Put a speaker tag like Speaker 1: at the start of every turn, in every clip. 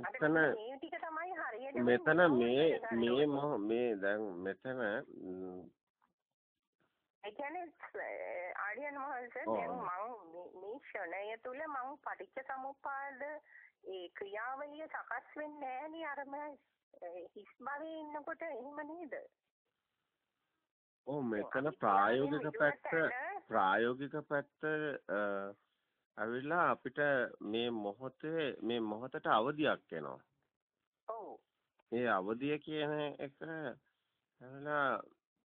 Speaker 1: මෙතන මෙතන මේ මේ මේ දැන් මෙතන
Speaker 2: ඒ කියන්නේ ආර්යයන් වහන්සේ දැන් මම මේ ෂණය තුල මම පටිච්ච සමුප්පාද ඒ ක්‍රියාවලිය සකස් වෙන්නේ නෑනේ අරම හිස් භවයේ ඉන්නකොට එහෙම නේද?
Speaker 1: ඔව් මෙතන ප්‍රායෝගික පැත්ත ප්‍රායෝගික පැත්ත ඇවිල්ලා අපිට මේ මොහොතේ මේ මොහොතට අවදියක් එනවා.
Speaker 2: ඔව්.
Speaker 1: ඒ අවදිය කියන එක ඇවිල්ලා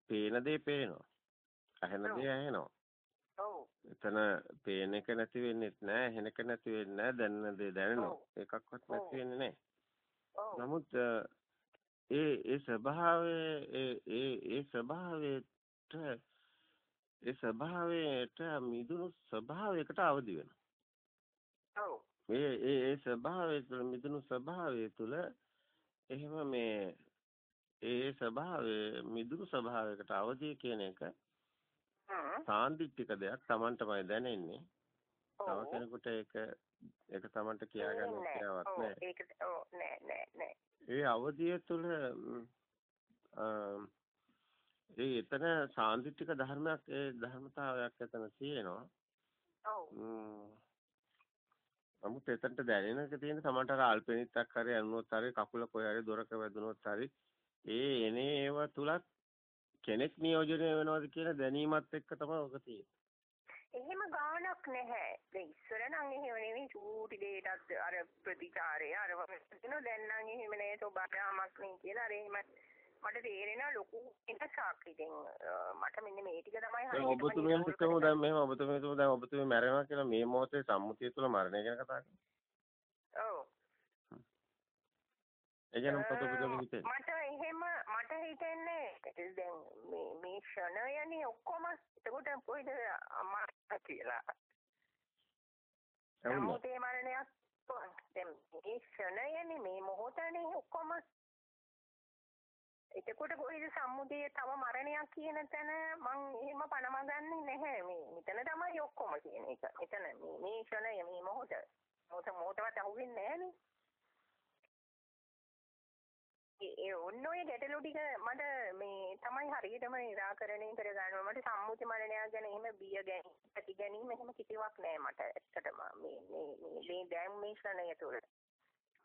Speaker 1: පේන දේ පේනවා. ඇහෙන දේ ඇහෙනවා.
Speaker 2: ඔව්.
Speaker 1: එතන පේන එක නැති වෙන්නේත් නැහැ, ඇහෙන එක නැති වෙන්නේ නැහැ, දැනෙන දේ දැනෙනවා. එකක්වත් නැති වෙන්නේ නැහැ. නමුත් ඒ ඒ ස්වභාවයේ ඒ ඒ ඒ ස්වභාවයට ඒ ස්වභාවයට මිදුණු ස්වභාවයකට අවදි වෙනවා.
Speaker 2: ඔව්.
Speaker 1: ඒ ඒ ඒ ස්වභාවය තුළ මිදුණු ස්වභාවය තුළ එහෙම මේ ඒ ස්වභාවය මිදුණු ස්වභාවයකට අවදි කියන එක සාන්දිටික දෙයක් Tamanටමයි දැනෙන්නේ. තව කෙනෙකුට ඒක ඒක Tamanට කියාගන්න හැකියාවක් නැහැ.
Speaker 2: ඒක ඔව් නෑ නෑ නෑ.
Speaker 1: ඒ අවදිය තුළ ඒ එතන සාන්දිටික ධර්මයක් ඒ ධර්මතාවයක් එතන තියෙනවා.
Speaker 2: ඔව්.
Speaker 1: නමුත් එතනට දැනෙන එක තියෙන Tamanට අර අල්පෙනිත්තක් හරි අනුනොත් හරි කකුල කොහේ හරි දොරක වැදුනොත් හරි ඒ එනේ ඒව තුලත් කෙනෙක් නියෝජනය වෙනවද කියන දැනීමත් එක්ක තමයි ඔක තියෙන්නේ.
Speaker 2: එහෙම ගාණක් නැහැ. දැන් ඉස්සර නම් එහෙම නෙවෙයි චූටි දෙයටත් අර ප්‍රතිචාරය අර වගේ දැන් නම් එහෙම නෑ සෝබාරාමක් නේ කියලා අර එහෙම මට තේරෙනවා ලොකු වෙනසක් ඉතින් මට මෙන්න මේ ටික තමයි
Speaker 1: හරියට ඔබතුමියන් හිතමු දැන් මෙහෙම ඔබතුමිය හිතමු දැන් ඔබතුමිය මැරෙනවා කියලා මේ මොහොතේ සම්මුතිය තුළ මරණය ගැන කතා කරනවා.
Speaker 2: ඔව්.
Speaker 1: ඒ ගැන මොකද ඔබතුමිය හිතන්නේ?
Speaker 2: මට එහෙම මට හිතෙන්නේ දැන් මේ මේ ෂණයනේ ඔක්කොම එතකොට කොයිද අම්මා කියලා. සම්මුතිය මරණයක් දැන් මේ ෂණයනේ මේ මොහොතනේ ඔක්කොම එතකොට කොයිද සම්මුතිය තව මරණයක් කියන තැන මං එහෙම පනම ගන්නෙ නැහැ. මේ මෙතන තමයි ඔක්කොම කියන එක. එතන මේ මේ ෂණය මේ මොහොත. මොහොත මොහොතවත් අහුවෙන්නේ නැහනේ. ඒ ඔන්න ඔය ගැටලු ටික මට මේ තමයි හරියටම निराකරණය කරගන්න. මට සම්මුති මරණයක් ගැන එහෙම බිය ගැනීම ඇති ගැනීම එහෙම කිසිවක් නෑ මට ඇත්තටම. මේ මේ මේ දැන් මේ ක්ෂණය තුළ.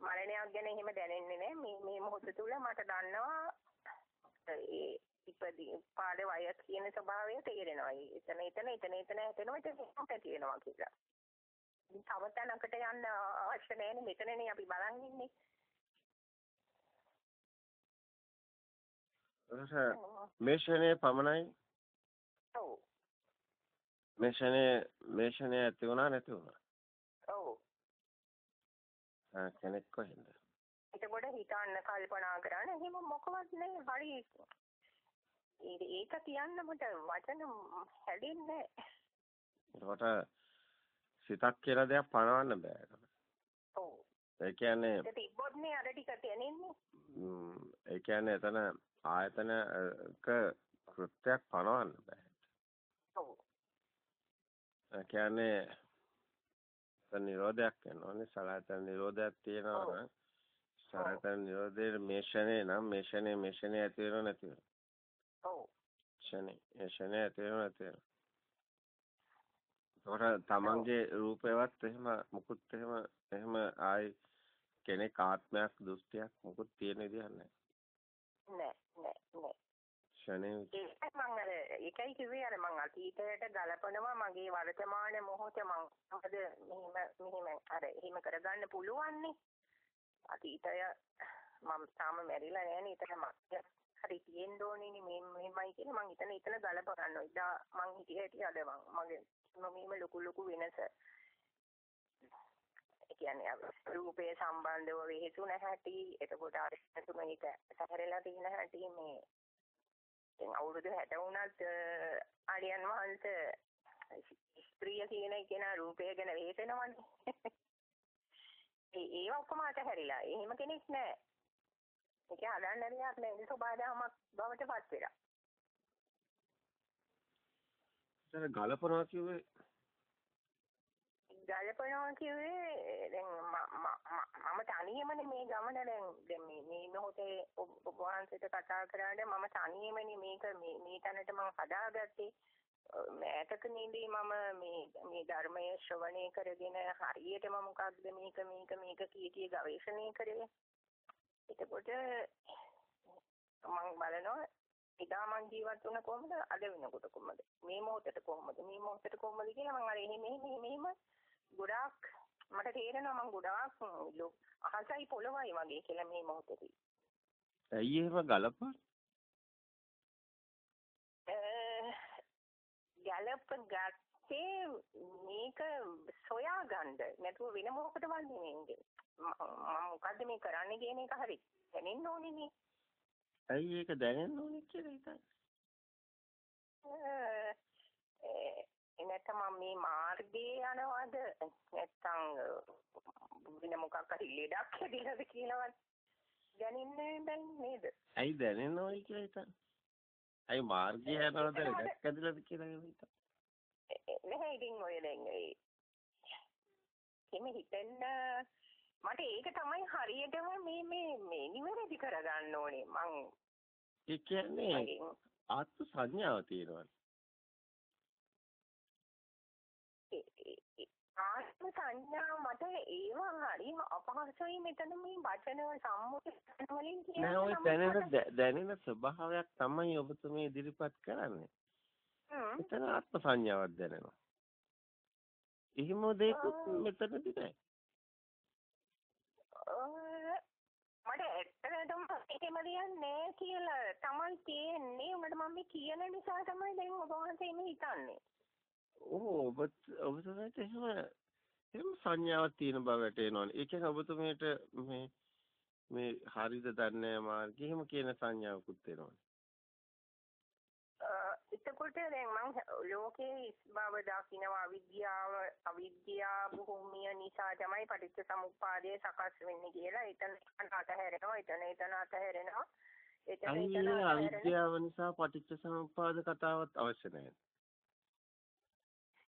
Speaker 2: මරණයක් ගැන එහෙම දැනෙන්නේ නෑ මේ මේ මොහොත තුළ මට දන්නවා ඒ ඉපදී පාඩේ වය කියන ස්වභාවය තේරෙනවා එතන එතන එතන එතන එතන එතන තියෙනවා කියලා තව තැනකට යන්න අවශ්‍ය නෑනේ මෙතනනේ අපි බලන් ඉන්නේ
Speaker 1: මේ ෂණේ පමණයි.
Speaker 2: ඔව්.
Speaker 1: මේ ෂණේ මේ ෂණේ ඇති වුණා නැති වුණා. කෙනෙක් කොහෙන්ද?
Speaker 2: එතකොට හිතන්න කල්පනා කරන්න එහෙම මොකවත් නෑ හරි ඒක කියන්න මට වචන හැදෙන්නේ
Speaker 1: ඒකට සිතක් කියලා දෙයක් පනවන්න බෑ.
Speaker 2: ඔව්.
Speaker 1: ඒ කියන්නේ
Speaker 2: ඒක තිබ්බොත්නේ අර ටික තේනෙන්නේ.
Speaker 1: ඒ කියන්නේ එතන ආයතනක කෘත්‍යයක් පනවන්න බෑ.
Speaker 2: ඔව්.
Speaker 1: ඒ කියන්නේ නිරෝධයක් වෙනවානේ සලආයතන නිරෝධයක් තියෙනවා නම් සලආයතන නිරෝධයේ මේෂණේ නම් මේෂණේ මේෂණේ ඇති වෙනව නැති වෙනව.
Speaker 2: ඔව්.
Speaker 1: ෂණේ ෂණේ ඇති වෙනව නැති වෙනව. ඒකට තමන්ගේ රූපේවත් එහෙම මුකුත් එහෙම එහෙම ආයි කෙනෙක් ආත්මයක් දෘෂ්ටියක් මුකුත් තියෙන විදිහක් නැහැ.
Speaker 2: නෑ නෑ නෑ.
Speaker 1: ෂණේ
Speaker 2: ඒක මම අර ඒකයි කිව්වේ අර මම අතීතයට ගලපනවා මගේ වර්තමාන මොහොත මම මොකද මෙහිම මෙහිම අර එහෙම කරගන්න පුළුවන්නේ. අතීතය මම තාම මැරිලා නෑනේ එතන මම හරි තියෙන්න ඕනේනේ මේ මෙහෙමයි කියලා මම එතන එතන ගලප ගන්නවා. ඉදා මං හිටිය හැටි අද මං මගේ මොමීම ලොකු ලොකු වෙනස. කියන්නේ රූපේ සම්බන්ධව වෙහෙසුන හැටි එතකොට අර මේක සැහැරලා තියෙන හැටි මේ දැන් අවුරුදු 60 වුණත් ආර්යයන් වහන්සේ ස්ත්‍රිය කියන කෙන රූපය ගැන වෙහෙසෙනවනේ ඒ ඒ ඔක්කොම අතහැරිලා. එහෙම කෙනෙක් නැහැ ඒක හදන්න දෙයක් නෑ. ඒක සබාදාමක් බවට පත් වෙලා.
Speaker 1: ඉතින් ගලපනවා කිව්වේ
Speaker 2: ගලපනවා කිව්වේ දැන් මම තනියමනේ මේ ගමන දැන් දැන් මේ මේ මොහොතේ ඔබ වහන්සේට කතා කරාට මම තනියමනේ මේක මේ මේ තැනට මම හදාගත්තේ. මෑතක නේදී මම මේ මේ ධර්මය ශ්‍රවණය කරගෙන හරියටම මොකක්ද මේක මේක මේක කී කී ගවේෂණය කරේ. එතකොට මම බලනවා එදා මං ජීවත් වුණ කොහොමද? අද වෙනකොට කොහොමද? මේ මොහොතට කොහොමද? මේ මොහොතට කොහොමද කියලා මං අර එහෙම එහෙම එහෙම ගොඩාක් මට තේරෙනවා මං ගොඩාක් අහසයි පොළවයි වගේ කියලා මේ මොහොතේදී.
Speaker 1: ඇයි එහෙම ගලපන්නේ?
Speaker 2: ගැලප ගත්තේ මේක සොයා ගන්න නැතුව වෙන මොකටද වන්නේ මම මොකද්ද මේ කරන්නේ කියන එක හරි දැනෙන්න ඕනේ නේ
Speaker 1: ඇයි ඒක දැනෙන්න ඕනේ කියලා හිතන්නේ?
Speaker 2: එනතම මේ මාර්ගයේ යනවද නැත්නම් වෙන මොකක් හරි ලෙඩක් හැදිලාද කියලාවත් දැනෙන්නේ නැහැ නේද?
Speaker 1: ඇයි දැනෙන්න ඕනේ කියලා හිතන්නේ? ඇයි මාර්ගය යනවද ලෙඩක් හැදිලාද කියලා හිතන්නේ?
Speaker 2: නැහැ ඉතින් ඔය දැන් ඒ හිතන්න මට ඒක තමයි හරියටම මේ මේ මේ නිවැරදි කරගන්න ඕනේ මං
Speaker 1: ඒ කියන්නේ ආත්ම සංඥාව තියෙනවා
Speaker 2: ආත්ම සංඥාව මට ඒවා හරි අපහසුයි මෙතන මේ වචන සම්මුති වලින් කියන
Speaker 1: නෑ ඔය දැනෙන දැනෙන ස්වභාවයක් තමයි ඔබතුමී ඉදිරිපත් කරන්නේ. එතන ආත්ම සංඥාවක් දැනෙනවා. එහෙම දෙයක් මෙතනදී නෑ.
Speaker 2: මට ඇත්තටම එහෙම දෙයක් නෑ කියලා තමයි තියෙන්නේ. උඹට මම කියන නිසා තමයි දැන් ඔබ වහන්සේ මේ හිතන්නේ.
Speaker 1: ඕ ඔබ ඔබතුමීට එහෙම එහෙම සංඥාවක් තියෙන බව වැටෙනවනේ. ඒ කියන්නේ ඔබතුමීට මේ මේ හරිද දන්නේ මාර්ගය එහෙම කියන සංඥාවකුත් එනවනේ.
Speaker 2: එතකොට දැන් මම ලෝකේ බව දකිනවා අවිද්‍යාව අවිද්‍යාව භූමිය නිසා තමයි පටිච්ච සමුප්පාදය සකස් වෙන්නේ කියලා එතන අතහැරෙනවා එතන එතන අතහැරෙනවා
Speaker 1: එතන එතන අවිද්‍යාව නිසා පටිච්ච සමුප්පාද කතාවත් අවශ්‍ය නැහැ.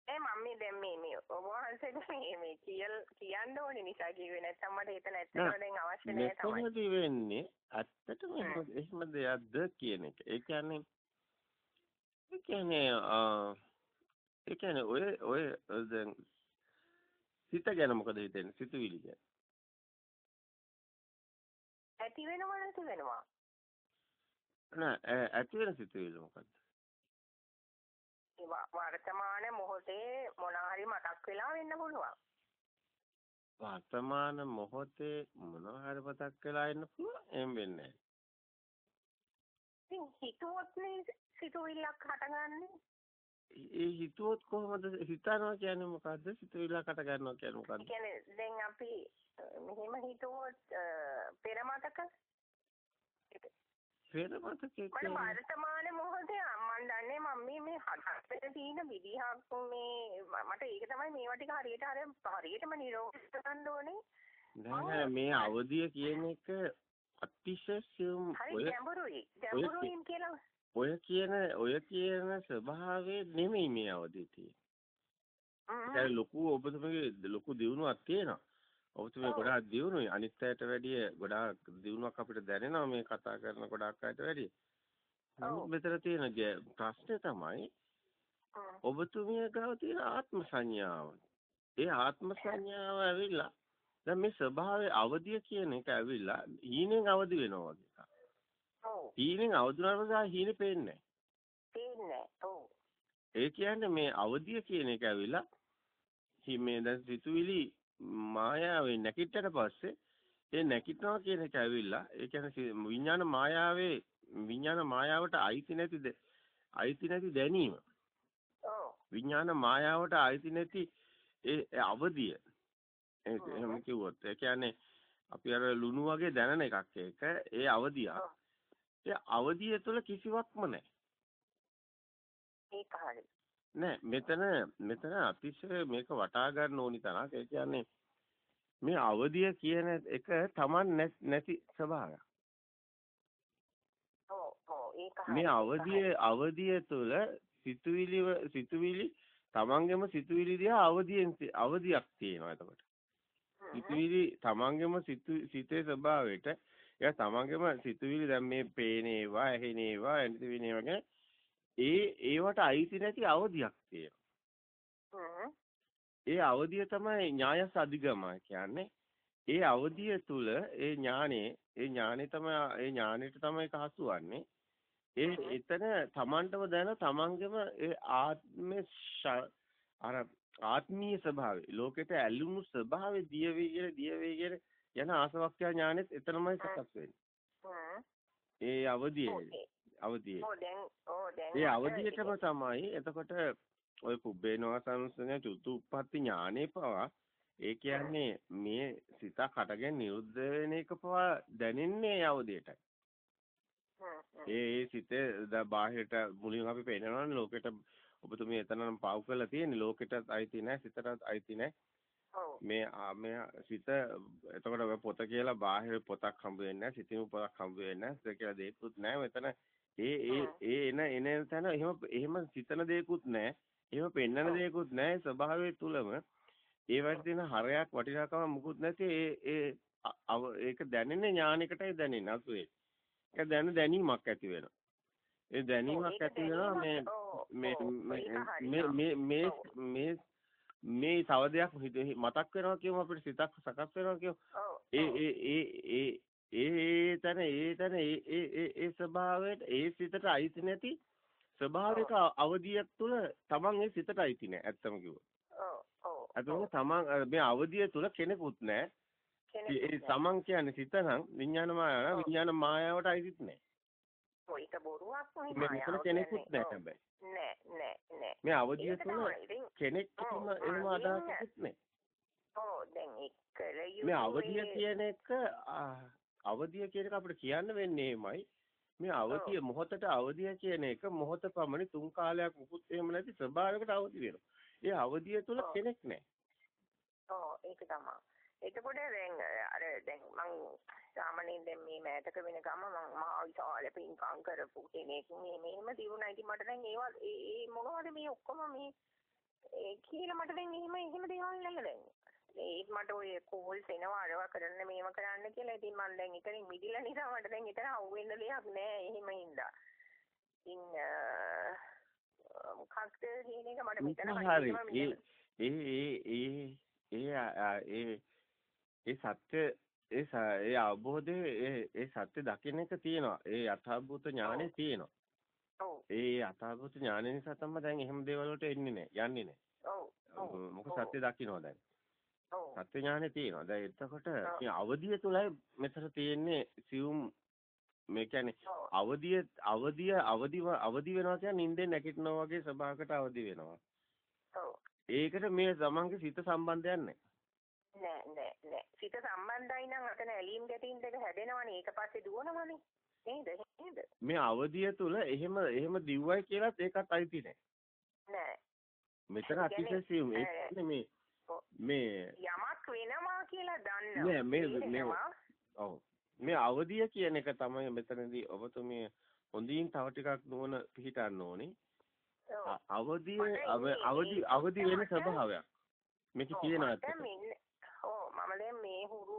Speaker 2: ඒ මම දැන් මේ මේ ඔබ වහන්සේට මේ මේ කියල් කියන්න ඕනේ නිසා කිව්වේ නැත්නම් මට එතන ඇත්තටම දැන් අවශ්‍ය නැහැ තමයි.
Speaker 1: මෙතනදී වෙන්නේ ඇත්තටම එහෙම දෙයක්ද කියන එක. ඒ කියන්නේ ඒ කියන්නේ ඒ කියන්නේ ඔය ඔය දැන් සිත ගැන මොකද හිතෙන්නේ? සිතුවිලි ගැන.
Speaker 2: ඇති වෙනවා නැති වෙනවා?
Speaker 1: නෑ ඇති වෙන සිතුවිලි මොකද්ද
Speaker 2: වර්තමාන මොහොතේ මොන හරි මතක් වෙලා වෙන්න පුළුවන්
Speaker 1: වර්තමාන මොහොතේ මොන හරි මතක් වෙලා ඉන්න පුළුවන් එහෙම වෙන්නේ
Speaker 2: නැහැ හිතුවොත් සිතුවිල්ලක් හටගන්නේ?
Speaker 1: ඒ හිතුවොත් කොහොමද හිතනවා කියන්නේ මොකද්ද? සිතුවිල්ලක් හට ගන්නවා කියන්නේ මොකද්ද?
Speaker 2: කියන්නේ දැන් අපි මෙහෙම හිතුවොත් පෙර මතක
Speaker 1: පෙර මතකේ
Speaker 2: මම වර්තමාන මොහොතේ මම දන්නේ මම මේ හදන්න තියෙන විදිහක් මේ මට ඒක තමයි මේවා ටික හරියට හරිය හරියටම නිරෝධ කරන්න ඕනේ.
Speaker 1: නෑ මේ අවදිය කියන එක අතිශය සියුම්
Speaker 2: ඔය ගැඹුරුයි. ගැඹුරුයි කියලා.
Speaker 1: ඔය කියන ඔය කියන ස්වභාවය නෙමෙයි මේ අවදි තියෙන්නේ. ලොකු ඔබතුමගේ ලොකු දියුණුවක් තියෙනවා. ඔබතුමේ ගොඩාක් දියුණුයි. අනිත් අයට වැඩිය ගොඩාක් දියුණුවක් අපිට දැනෙනවා මේ කතා කරන ගොඩාක් අයට වැඩිය. මෙතන තියෙන ප්‍රශ්නේ තමයි ඔබතුමිය ගාව තියෙන ආත්ම සංඥාව. ඒ ආත්ම සංඥාව ඇවිල්ලා දැන් මේ ස්වභාවයේ අවදිය කියන එක ඇවිල්ලා හීනෙන් අවදි වෙනවා වගේ. හීනෙන් අවදුනාට පස්සේ හීනේ පේන්නේ
Speaker 2: ඔව්
Speaker 1: ඒ කියන්නේ මේ අවදිය කියන එක ඇවිල්ලා මේ දැන් සිතුවිලි මායාවෙන් නැකිටට පස්සේ ඒ නැකිටනවා කියන එක ඇවිල්ලා ඒ කියන්නේ විඥාන මායාවේ විඥාන මායාවට අයිති නැතිද අයිති නැති දැනීම. විඥාන මායාවට අයිති නැති ඒ අවදිය. එහෙම කිව්වොත්. ඒ කියන්නේ අපි අර ලුණු වගේ දැනන එකක් ඒක ඒ අවදියක් ඒ අවදිය තුළ කිසිවක්ම නැහැ.
Speaker 2: ඒක හරි.
Speaker 1: නෑ මෙතන මෙතන අතිශය මේක වටා ගන්න ඕනි තරක් ඒ කියන්නේ මේ අවදිය කියන එක Taman නැති ස්වභාවයක්. මේ අවදිය අවදිය තුළ සිතුවිලි සිතුවිලි තමන්ගේම සිතුවිලි දිහා අවදියෙන් අවදියක් තියෙනවා එතකොට. සිතුවිලි තමන්ගේම සිතේ ස්වභාවයට එයා තමන්ගේම සිතුවිලි දැන් මේ පේන ඒවා ඇහෙන ඒවා එනිතිවින ඒවා ඒ ඒවට අයිති නැති අවදියක් තියෙනවා. ඒ අවදිය තමයි ඥායස් අධිගම කියන්නේ. ඒ අවදිය තුල ඒ ඥානේ ඒ ඥානේ තමයි ඒ ඥානෙට තමයි කහසුවන්නේ. ඒ එතන තමන්ටම දැන තමන්ගේම ඒ ආත්මේ අර ආත්මීය ස්වභාවය ලෝකෙට ඇලුණු ස්වභාවය දිය වේගෙන දිය වේගෙන යන ආසවක්ඛ්‍යා ඥානෙත් එතනමයි සකස් වෙන්නේ. ඒ අවදියේ අවදියේ. ඒ අවදියටම තමයි එතකොට ඔය කුබ්බේනවා සංසන චුතු උප්පත්ති ඥානේ පවා ඒ කියන්නේ මේ සිත කටගෙන නිරුද්ධ වෙන එක පවා දැනෙන්නේ අවදියටයි. ඒ ඒ සිතේ ද බාහිරට මුලින් අපි පේනවනේ ලෝකෙට ඔබතුමිය එතනනම් පාවු කරලා තියෙන්නේ. ලෝකෙටත් අයිති නැහැ සිතටත් අයිති නැහැ මේ මේ සිත එතකොට ඔය පොත කියලා බාහිර පොතක් හම්බ වෙන්නේ නැහැ සිතින් පොතක් හම්බ වෙන්නේ නැහැ කියලා දෙයක්වත් නැහැ මෙතන ඒ ඒ ඒ එන එන තැන එහෙම එහෙම සිතන දෙයක්වත් නැහැ එහෙම පෙන්නන දෙයක්වත් නැහැ ස්වභාවය තුලම ඒවට තියෙන හරයක් වටිනාකම මුකුත් නැති ඒ ඒ ඒක දැනෙන්නේ ඥානයකටයි දැනෙන්නේ අසුවේ. ඒක දැන දැනීමක් ඇති වෙනවා. ඒ දැනීමක් ඇති වෙනවා මේ මේ මේ මේ මේ මේ තව දෙයක් මතක් වෙනවා කියමු අපිට සිතක් සකස් වෙනවා කියමු. ඒ ඒ ඒ ඒ ඒ තන ඒ තන ඒ ඒ ඒ ස්වභාවයට ඒ සිතට අයිති නැති ස්වභාවික අවධියක් තුළ තමන් ඒ සිතට අයිති නැහැ ඇත්තම කිව්වොත්. ඔව් තමන් මේ අවධිය තුළ කෙනෙකුත් නැහැ. ඒ තමන් කියන්නේ සිත නම් විඥාන මායාව විඥාන මායාවට අයිතිත් නැහැ.
Speaker 2: ඒක බොරුවක් නෙමෙයි
Speaker 1: මෙතන කෙනෙකුත් නැහැ හැබැයි.
Speaker 2: නෑ නෑ නෑ.
Speaker 1: මේ අවදිය තුන කෙනෙක් කිසිම එහෙම අදහසකුත් නැහැ.
Speaker 2: ඔව් දැන් ඒක
Speaker 1: මේ අවදිය කියන එක අවදිය කියන එක අපිට කියන්න වෙන්නේ එමයයි. මේ අවදිය මොහොතට අවදිය කියන එක මොහොත පමණ තුන් කාලයක් මුකුත් එහෙම නැති ස්වභාවයකට අවදි වෙනවා. ඒ අවදිය තුල කෙනෙක් නැහැ.
Speaker 2: ඔව් ඒක තමයි. එතකොට දැන් අර දැන් මං සාමාන්‍යයෙන් දැන් මේ මෑතක වෙන ගම මං මහා විශාල පින්කම් කරපු කෙනෙක් මේ මෙහෙම දිනුනා ඉතින් මට දැන් ඒවා ඒ මොනවද මේ ඔක්කොම මේ ඒ කියලා මට දැන් එහෙම එහෙම දේවල් නැහැ දැන් ඒත් මට ඔය කෝල්ස් එනවා අරවා කරන්න මේව කරන්න කියලා ඉතින් මම දැන් ඉතින් මිදිලා නිසා මට දැන් ඉතන අහුවෙන්න දෙයක් නැහැ එහෙම ඉඳා ඉතින් මොකක්ද කියන එක මට මෙතන
Speaker 1: හරි ඒ ඒ ඒ ඒ ඒ ඒ සත්‍ය ඒ ඒ අවබෝධයේ ඒ ඒ සත්‍ය දකින්න එක තියෙනවා. ඒ යථාභූත ඥානෙ තියෙනවා.
Speaker 2: ඔව්.
Speaker 1: ඒ යථාභූත ඥානෙ නිසා තමයි දැන් එහෙම දේවල් වලට එන්නේ නැහැ. යන්නේ නැහැ.
Speaker 2: ඔව්.
Speaker 1: මොකද සත්‍ය දකින්නවා දැන්. සත්‍ය ඥානෙ තියෙනවා. දැන් එතකොට මේ අවදිය තුලයි මෙතන තියෙන්නේ සියුම් මේ කියන්නේ අවදිය අවදිය අවදිව අවදි වෙනවා කියන්නේ නිින්දෙන් නැගිටිනවා වගේ ස්වභාවයකට අවදි වෙනවා. ඒකට මේ සමන්ගේ සිත සම්බන්ධයක් නැහැ.
Speaker 2: නෑ නෑ නෑ. සිත සම්බන්ධයි නම් අතන ඇලීම් ගැටීම් දෙක හැදෙනවනේ. ඒක පස්සේ දුවනවනේ. නේද? නේද?
Speaker 1: මේ අවදිය තුල එහෙම එහෙම දිව්වයි කියලාත් ඒකත් අයිති නෑ.
Speaker 2: නෑ.
Speaker 1: මෙතන අතිශයින් ඒ මේ මේ
Speaker 2: යමක් වෙනවා කියලා දන්නවා.
Speaker 1: නෑ මේ මේ ඔව්. මේ අවදිය කියන එක තමයි මෙතනදී ඔබතුමිය හොඳින් තව ටිකක් නුවණ පිහිටන්න ඕනේ. අවදිය අවදි අවදි වෙන ස්වභාවයක්. මේක කියනවා
Speaker 2: ඔව් මම දැන් මේ හුරු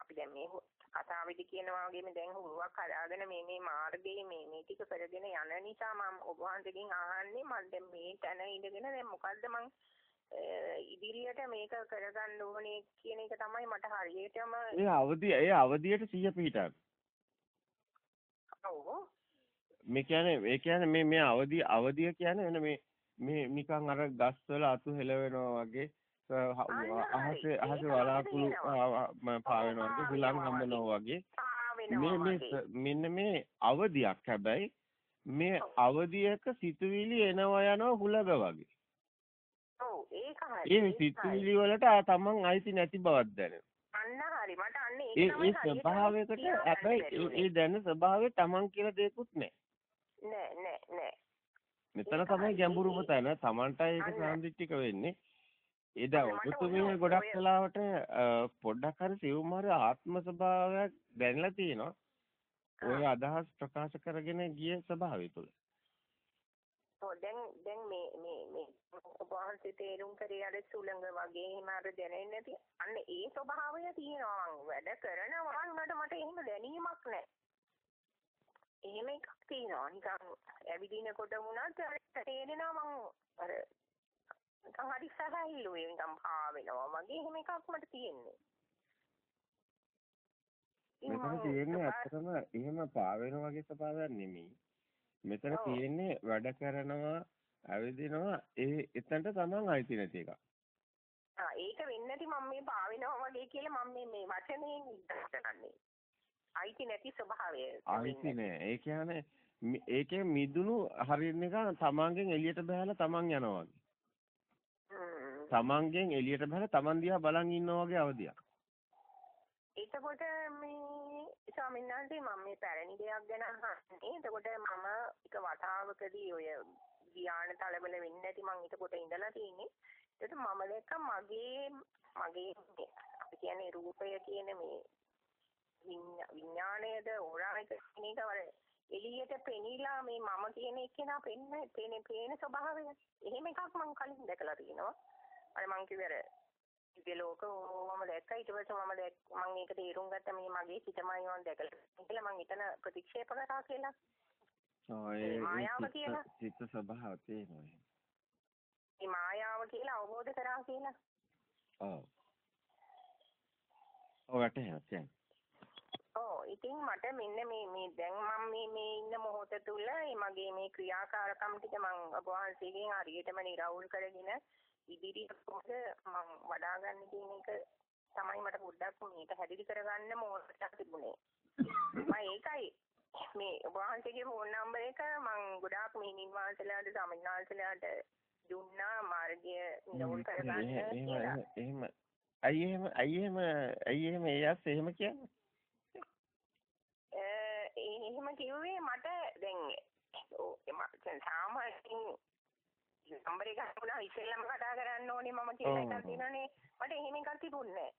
Speaker 2: අපි දැන් මේ කතාවේදී කියනවා වගේම දැන් හුරුවක් හදාගෙන මේ මේ මාර්ගයේ මේ මේ ටික කරගෙන යන නිසා මම ඔබ වහන්සේගෙන් අහන්නේ මම දැන් මේ තැන ඉඳගෙන දැන් මොකද්ද මං ඉදිරියට මේක කරගන්න ඕනේ කියන එක තමයි මට හරියටම
Speaker 1: ඒ අවදිය ඒ අවදියට සිහිය පිහිටන්න.
Speaker 2: ඔව්.
Speaker 1: මේ කියන්නේ ඒ කියන්නේ මේ මේ අවදිය අවදිය කියන්නේ වෙන මේ මේ නිකන් අර ගස්වල අතු හෙලවෙනවා වගේ අහසේ අහසේ වලාකුළු පාවෙනවා වගේ හුලං හම්බනවා වගේ මේ මේ මෙන්න මේ අවදියක් හැබැයි මේ අවදියක සිතුවිලි එනවා යනවා හුලග වගේ.
Speaker 2: ඒක හරි.
Speaker 1: ඒ සිතුවිලි වලට තමන් අයිති නැති බවක් දැනෙනවා.
Speaker 2: අන්න හරි මට අන්න ඒක
Speaker 1: තමයි ඒ ස්වභාවයකට හැබැයි ඒ දැන ස්වභාවය තමන් කියලා දෙයක්වත් නැහැ.
Speaker 2: නෑ නෑ නෑ.
Speaker 1: මෙතන තමයි ගැඹුරුම තැන. තමන්ටයි ඒක සාන්දිටික වෙන්නේ. දැන් ඔබතුමිය ගොඩක් වෙලාවට පොඩ්ඩක් හරි සිවුම් හරි ආත්ම ස්වභාවයක් දැනලා තියෙනවා. ඔය අදහස් ප්‍රකාශ කරගෙන ගිය ස්වභාවය තුළ.
Speaker 2: ඔව් දැන් දැන් මේ මේ මේ ඔබ වහන්සේ තේරුම් කරේ අර සුළඟ වගේ එහෙම අර දැනෙන්නේ නැති අන්න ඒ ස්වභාවය තියෙනවා මං වැඩ කරනවා උනට මට එහෙම දැනීමක් නැහැ. එහෙම එකක් තියෙනවා නිකන් ඇවිදිනකොට වුණත් තේරෙනවා මං අර නිකන් හරි සහැල්ලුවේ නිකන් පා වෙනවා වගේ එහෙම එකක් මට තියෙන්නේ.
Speaker 1: මෙතන තියෙන්නේ ඇත්තටම එහෙම පා වෙන වගේ ස්වභාවයක් නෙමෙයි. මෙතන. තියෙන්නේ වැඩ කරනවා, ඇවිදිනවා ඒ එතනට තමන් අයිති නැති එකක්.
Speaker 2: ආ ඒක වෙන්නේ නැති මම මේ පාවෙනවා වගේ කියලා මම මේ මේ වචනයෙන් ඉස්සරන්නේ. අයිති නැති ස්වභාවය.
Speaker 1: අයිති නෑ. ඒ කියන්නේ ඒකේ මිදුණු හරින එක තමන්ගෙන් එළියට බහලා තමන් යනවා. තමන්ගෙන් එළියට බහලා තමන් දිහා බලන් ඉන්නවා වගේ අවදියක්.
Speaker 2: එතකොට මේ ස්වාමීන් වහන්සේ මම මේ පැරණි දෙයක් ගැන අහන්නේ. එතකොට මම එක වතාවකදී ඔය ධ්‍යාන තලවල වෙන්නේ නැති මං එතකොට ඉඳලා තියෙන්නේ. ඒකට මම දැක්ක මගේ මගේ මේ අපි කියන්නේ රූපය කියන මේ විඤ්ඤා- විඥාණයද ඕරා එක කියන එක වල එළියට පෙනිලා මේ මම කියන එකේනා පෙන්න පේන පේන ස්වභාවය. එහෙම එකක් මං කලින් දැකලා තියෙනවා. අර මං කිව්වේ අර දිව්‍ය ලෝක මම දැක්කා ඊට පස්සේ මම දැක් මම ඒක තේරුම් ගත්තා මේ මගේ සිතමයි මම දැකලා කියලා මම එතන ප්‍රතික්ෂේප කරා කියලා
Speaker 1: ඔය
Speaker 2: මායාව කියලා.
Speaker 1: සිත ස්වභාව තියෙනවා.
Speaker 2: මේ මායාව කියලා අවබෝධ කරා කියලා
Speaker 1: ඔව්. වැටහෙනවා කියන්නේ.
Speaker 2: ඔව් ඉතින් මට මෙන්න මේ මේ දැන් මම මේ මේ ඉන්න මොහොත තුල මගේ මේ ක්‍රියාකාරකම් ටික මම ඔබ වහන්සේගෙන් හරියටම නිරවුල් කරගෙන ඉදිරියට කොහොමද මම වඩා ගන්න කියන එක තමයි මට පොඩ්ඩක් මේක හැදිලි කරගන්න මොහොතක් තිබුණේ. මම ඒකයි මේ වහන්සේගේ ෆෝන් නම්බර් එක මම ගොඩාක් මේ නිවාසලාට සමිනාසලාට දුන්නා මාර්ගය නිරවුල් කරගන්න
Speaker 1: එහෙම
Speaker 2: කියලා.
Speaker 1: එහෙම අයි එහෙම අයි එහෙම අයි එහෙම එයස් එහෙම කියන්නේ?
Speaker 2: ඒ එහෙම කිව්වේ මට දැන් සාමාන්‍යයෙන් නම්බර එක හම්බුණා ඉස්සෙල්ලම කතා කරන්න ඕනේ මම කියලා. එකක් තියෙනනේ මට එහෙම එකක් තිබුණේ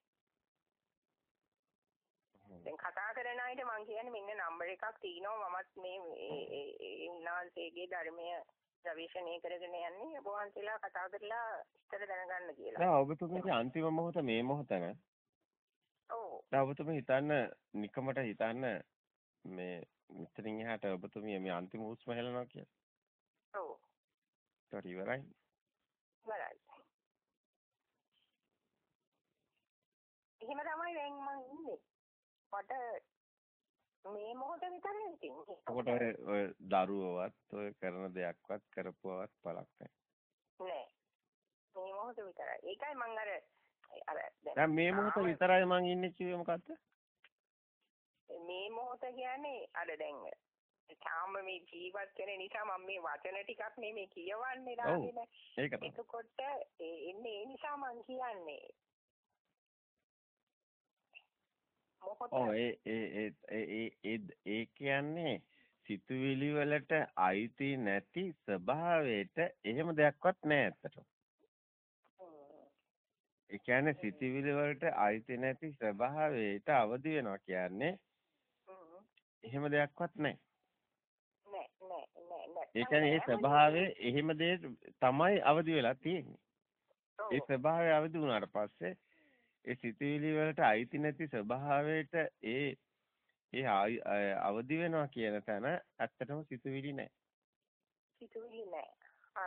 Speaker 2: දැන් කතා කරන අයට මම කියන්නේ මෙන්න නම්බර එකක් තියෙනවා. මමත් මේ ඒ- උන්වහන්සේගේ ධර්මය ගවේෂණය කරගෙන යන්නේ. ඔබ වහන්සේලා කතා කරලා ඉතල දැනගන්න කියලා.
Speaker 1: දැන් ඔබතුමීගේ අන්තිම මොහොත මේ මොහොත නේ
Speaker 2: ඔව්.
Speaker 1: දැන් ඔබතුමී හිතන්න නිකමට හිතන්න මේ මෙතනින් එහාට ඔබතුමිය මේ අන්තිම හුස්ම හෙලනවා කියලා. ඒකට ඉවරයි.
Speaker 2: බලන්න. එහෙම තමයි දැන් මම ඉන්නේ. මට මේ මොහොත විතරයි ඉතින්.
Speaker 1: ඔකට ඔය දරුවවත් ඔය කරන දෙයක්වත් කරපුවවත් පළක් නැහැ.
Speaker 2: නෑ. මේ මොහොත විතරයි. ඒකයි මම අර අර
Speaker 1: දැන් මේ මොහොත විතරයි මං ඉන්නේ කිව්වේ මොකද්ද?
Speaker 2: මේ මොහොත කියන්නේ අර දැන් තාම මේ ජීවත් වෙන නිසා මම මේ වචන ටිකක් නෙමෙයි කියවන්නේ දාගෙන.
Speaker 1: ඒක තමයි.
Speaker 2: එතකොට ඒ එන්නේ ඒ නිසා මම කියන්නේ.
Speaker 1: ඔව් ඒ ඒ ඒ ඒ ඒ ඒ කියන්නේ සිතුවිලි වලට අයිති නැති ස්වභාවයට එහෙම දෙයක්වත් නැහැ ඇත්තටම. ඒ කියන්නේ සිතුවිලි වලට අයිති නැති ස්වභාවයට අවදි වෙනවා කියන්නේ එහෙම දෙයක්වත් නැහැ.
Speaker 2: නෑ නෑ නෑ නෑ.
Speaker 1: ඒ කියන්නේ ඒ ස්වභාවයේ එහෙම දෙයක් තමයි අවදි වෙලා තියෙන්නේ. ඒ ස්වභාවය අවදි වුණාට පස්සේ ඒ සිතුවිලි වලට අයිති නැති ස්වභාවයට ඒ ඒ අවදි වෙනවා කියන තැන ඇත්තටම සිතුවිලි නැහැ.
Speaker 2: සිතුවිලි නෑ.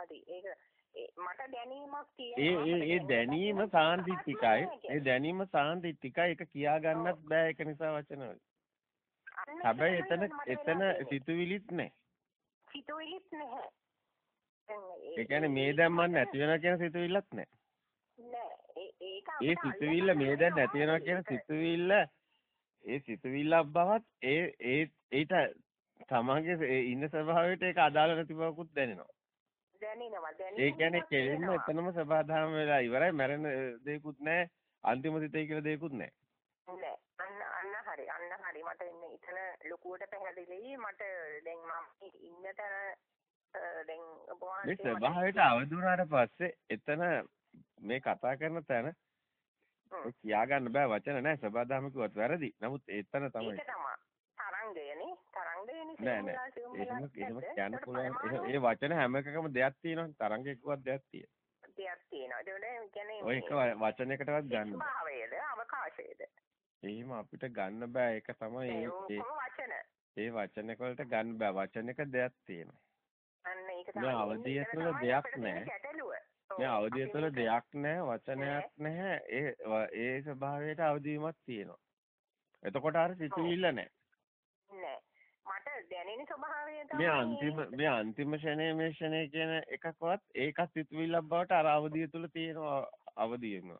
Speaker 2: හරි. ඒක ඒ මට දැනීමක් තියෙනවා.
Speaker 1: ඒ ඒ දැනීම සාන්දිටිකයි. ඒ දැනීම සාන්දිටිකයි. ඒක කියා ගන්නත් බෑ ඒක නිසා වචන වලින්. හැබැයි එතන එතන. සිතුවිලිත් නැහැ.
Speaker 2: සිතුවිලිත් නැහැ.
Speaker 1: ඒ කියන්නේ මේ දැන් මන් නැති වෙනවා කියන සිතුවිල්ලක් නැහැ.
Speaker 2: නෑ. ඒ ඒක
Speaker 1: ඒ සිතුවිල්ල මේ දැන් නැති වෙනවා කියන. සිතුවිල්ල ඒ සිතුවිල්ලක් බවත් ඒ ඒ ඊට තමන්ගේ ඉන්න ස්වභාවයට ඒක අදාළ නැති බවකුත් දැනෙනවා.
Speaker 2: දැනෙනවා.
Speaker 1: ඒ කියන්නේ කෙලින්ම. එතනම සබාධාම වෙලා ඉවරයි. මැරෙන දෙයක්වත් නැහැ. අන්තිම සිතේ කියලා දෙයක්වත් නැහැ.
Speaker 2: නෑ. අන්න අන්න හරි. අන්න. මට ඉන්නේ එතන ලොකුවට පැහැදිලි. මට දැන් මම ඉන්න තැන දැන් ඔබ
Speaker 1: ස්වභාවයට අවදි වුණාට පස්සේ එතන මේ කතා කරන තැන. කියා ගන්න බෑ වචන නැහැ. සබාධාම කිව්වත් වැරදි. නමුත් එතන තමයි.
Speaker 2: ඒක තමයි. තරංග තරංගයනේ තරංගයනේ
Speaker 1: නෑ නෑ එහෙම එහෙම කියන්න පුළුවන් ඒ වචන හැම එකකම දෙයක් තියෙනවා තරංග එක්කවත් දෙයක් තියෙනවා
Speaker 2: දෙයක් තියෙනවා ඒකට කියන්නේ
Speaker 1: ඔය එක වචනයකටවත් ගන්න
Speaker 2: භාවයේද අවකාශයේද
Speaker 1: එහෙම අපිට ගන්න බෑ. ඒක තමයි
Speaker 2: ඒ වචන.
Speaker 1: ඒ වචනක වලට ගන්න බෑ. වචනක දෙයක් තියෙනවා.
Speaker 2: අන්න ඒක
Speaker 1: තමයි. අවදිය තුළ දෙයක් නෑ. මේ අවදිය තුළ දෙයක් නෑ. වචනයක් නැහැ ඒ ඒ ස්වභාවයට අවදිවීමක් තියෙනවා. එතකොට අර සිතුවිල්ල නැහැ.
Speaker 2: නෑ. මට දැනෙන ස්වභාවය තමයි
Speaker 1: මේ අන්තිම මේ අන්තිම ෂනේ මේ ෂනේ කියන එකකවත් ඒකත් සිතුවිල්ලක් බවට අර අවදිය තුල තියෙන අවදියම.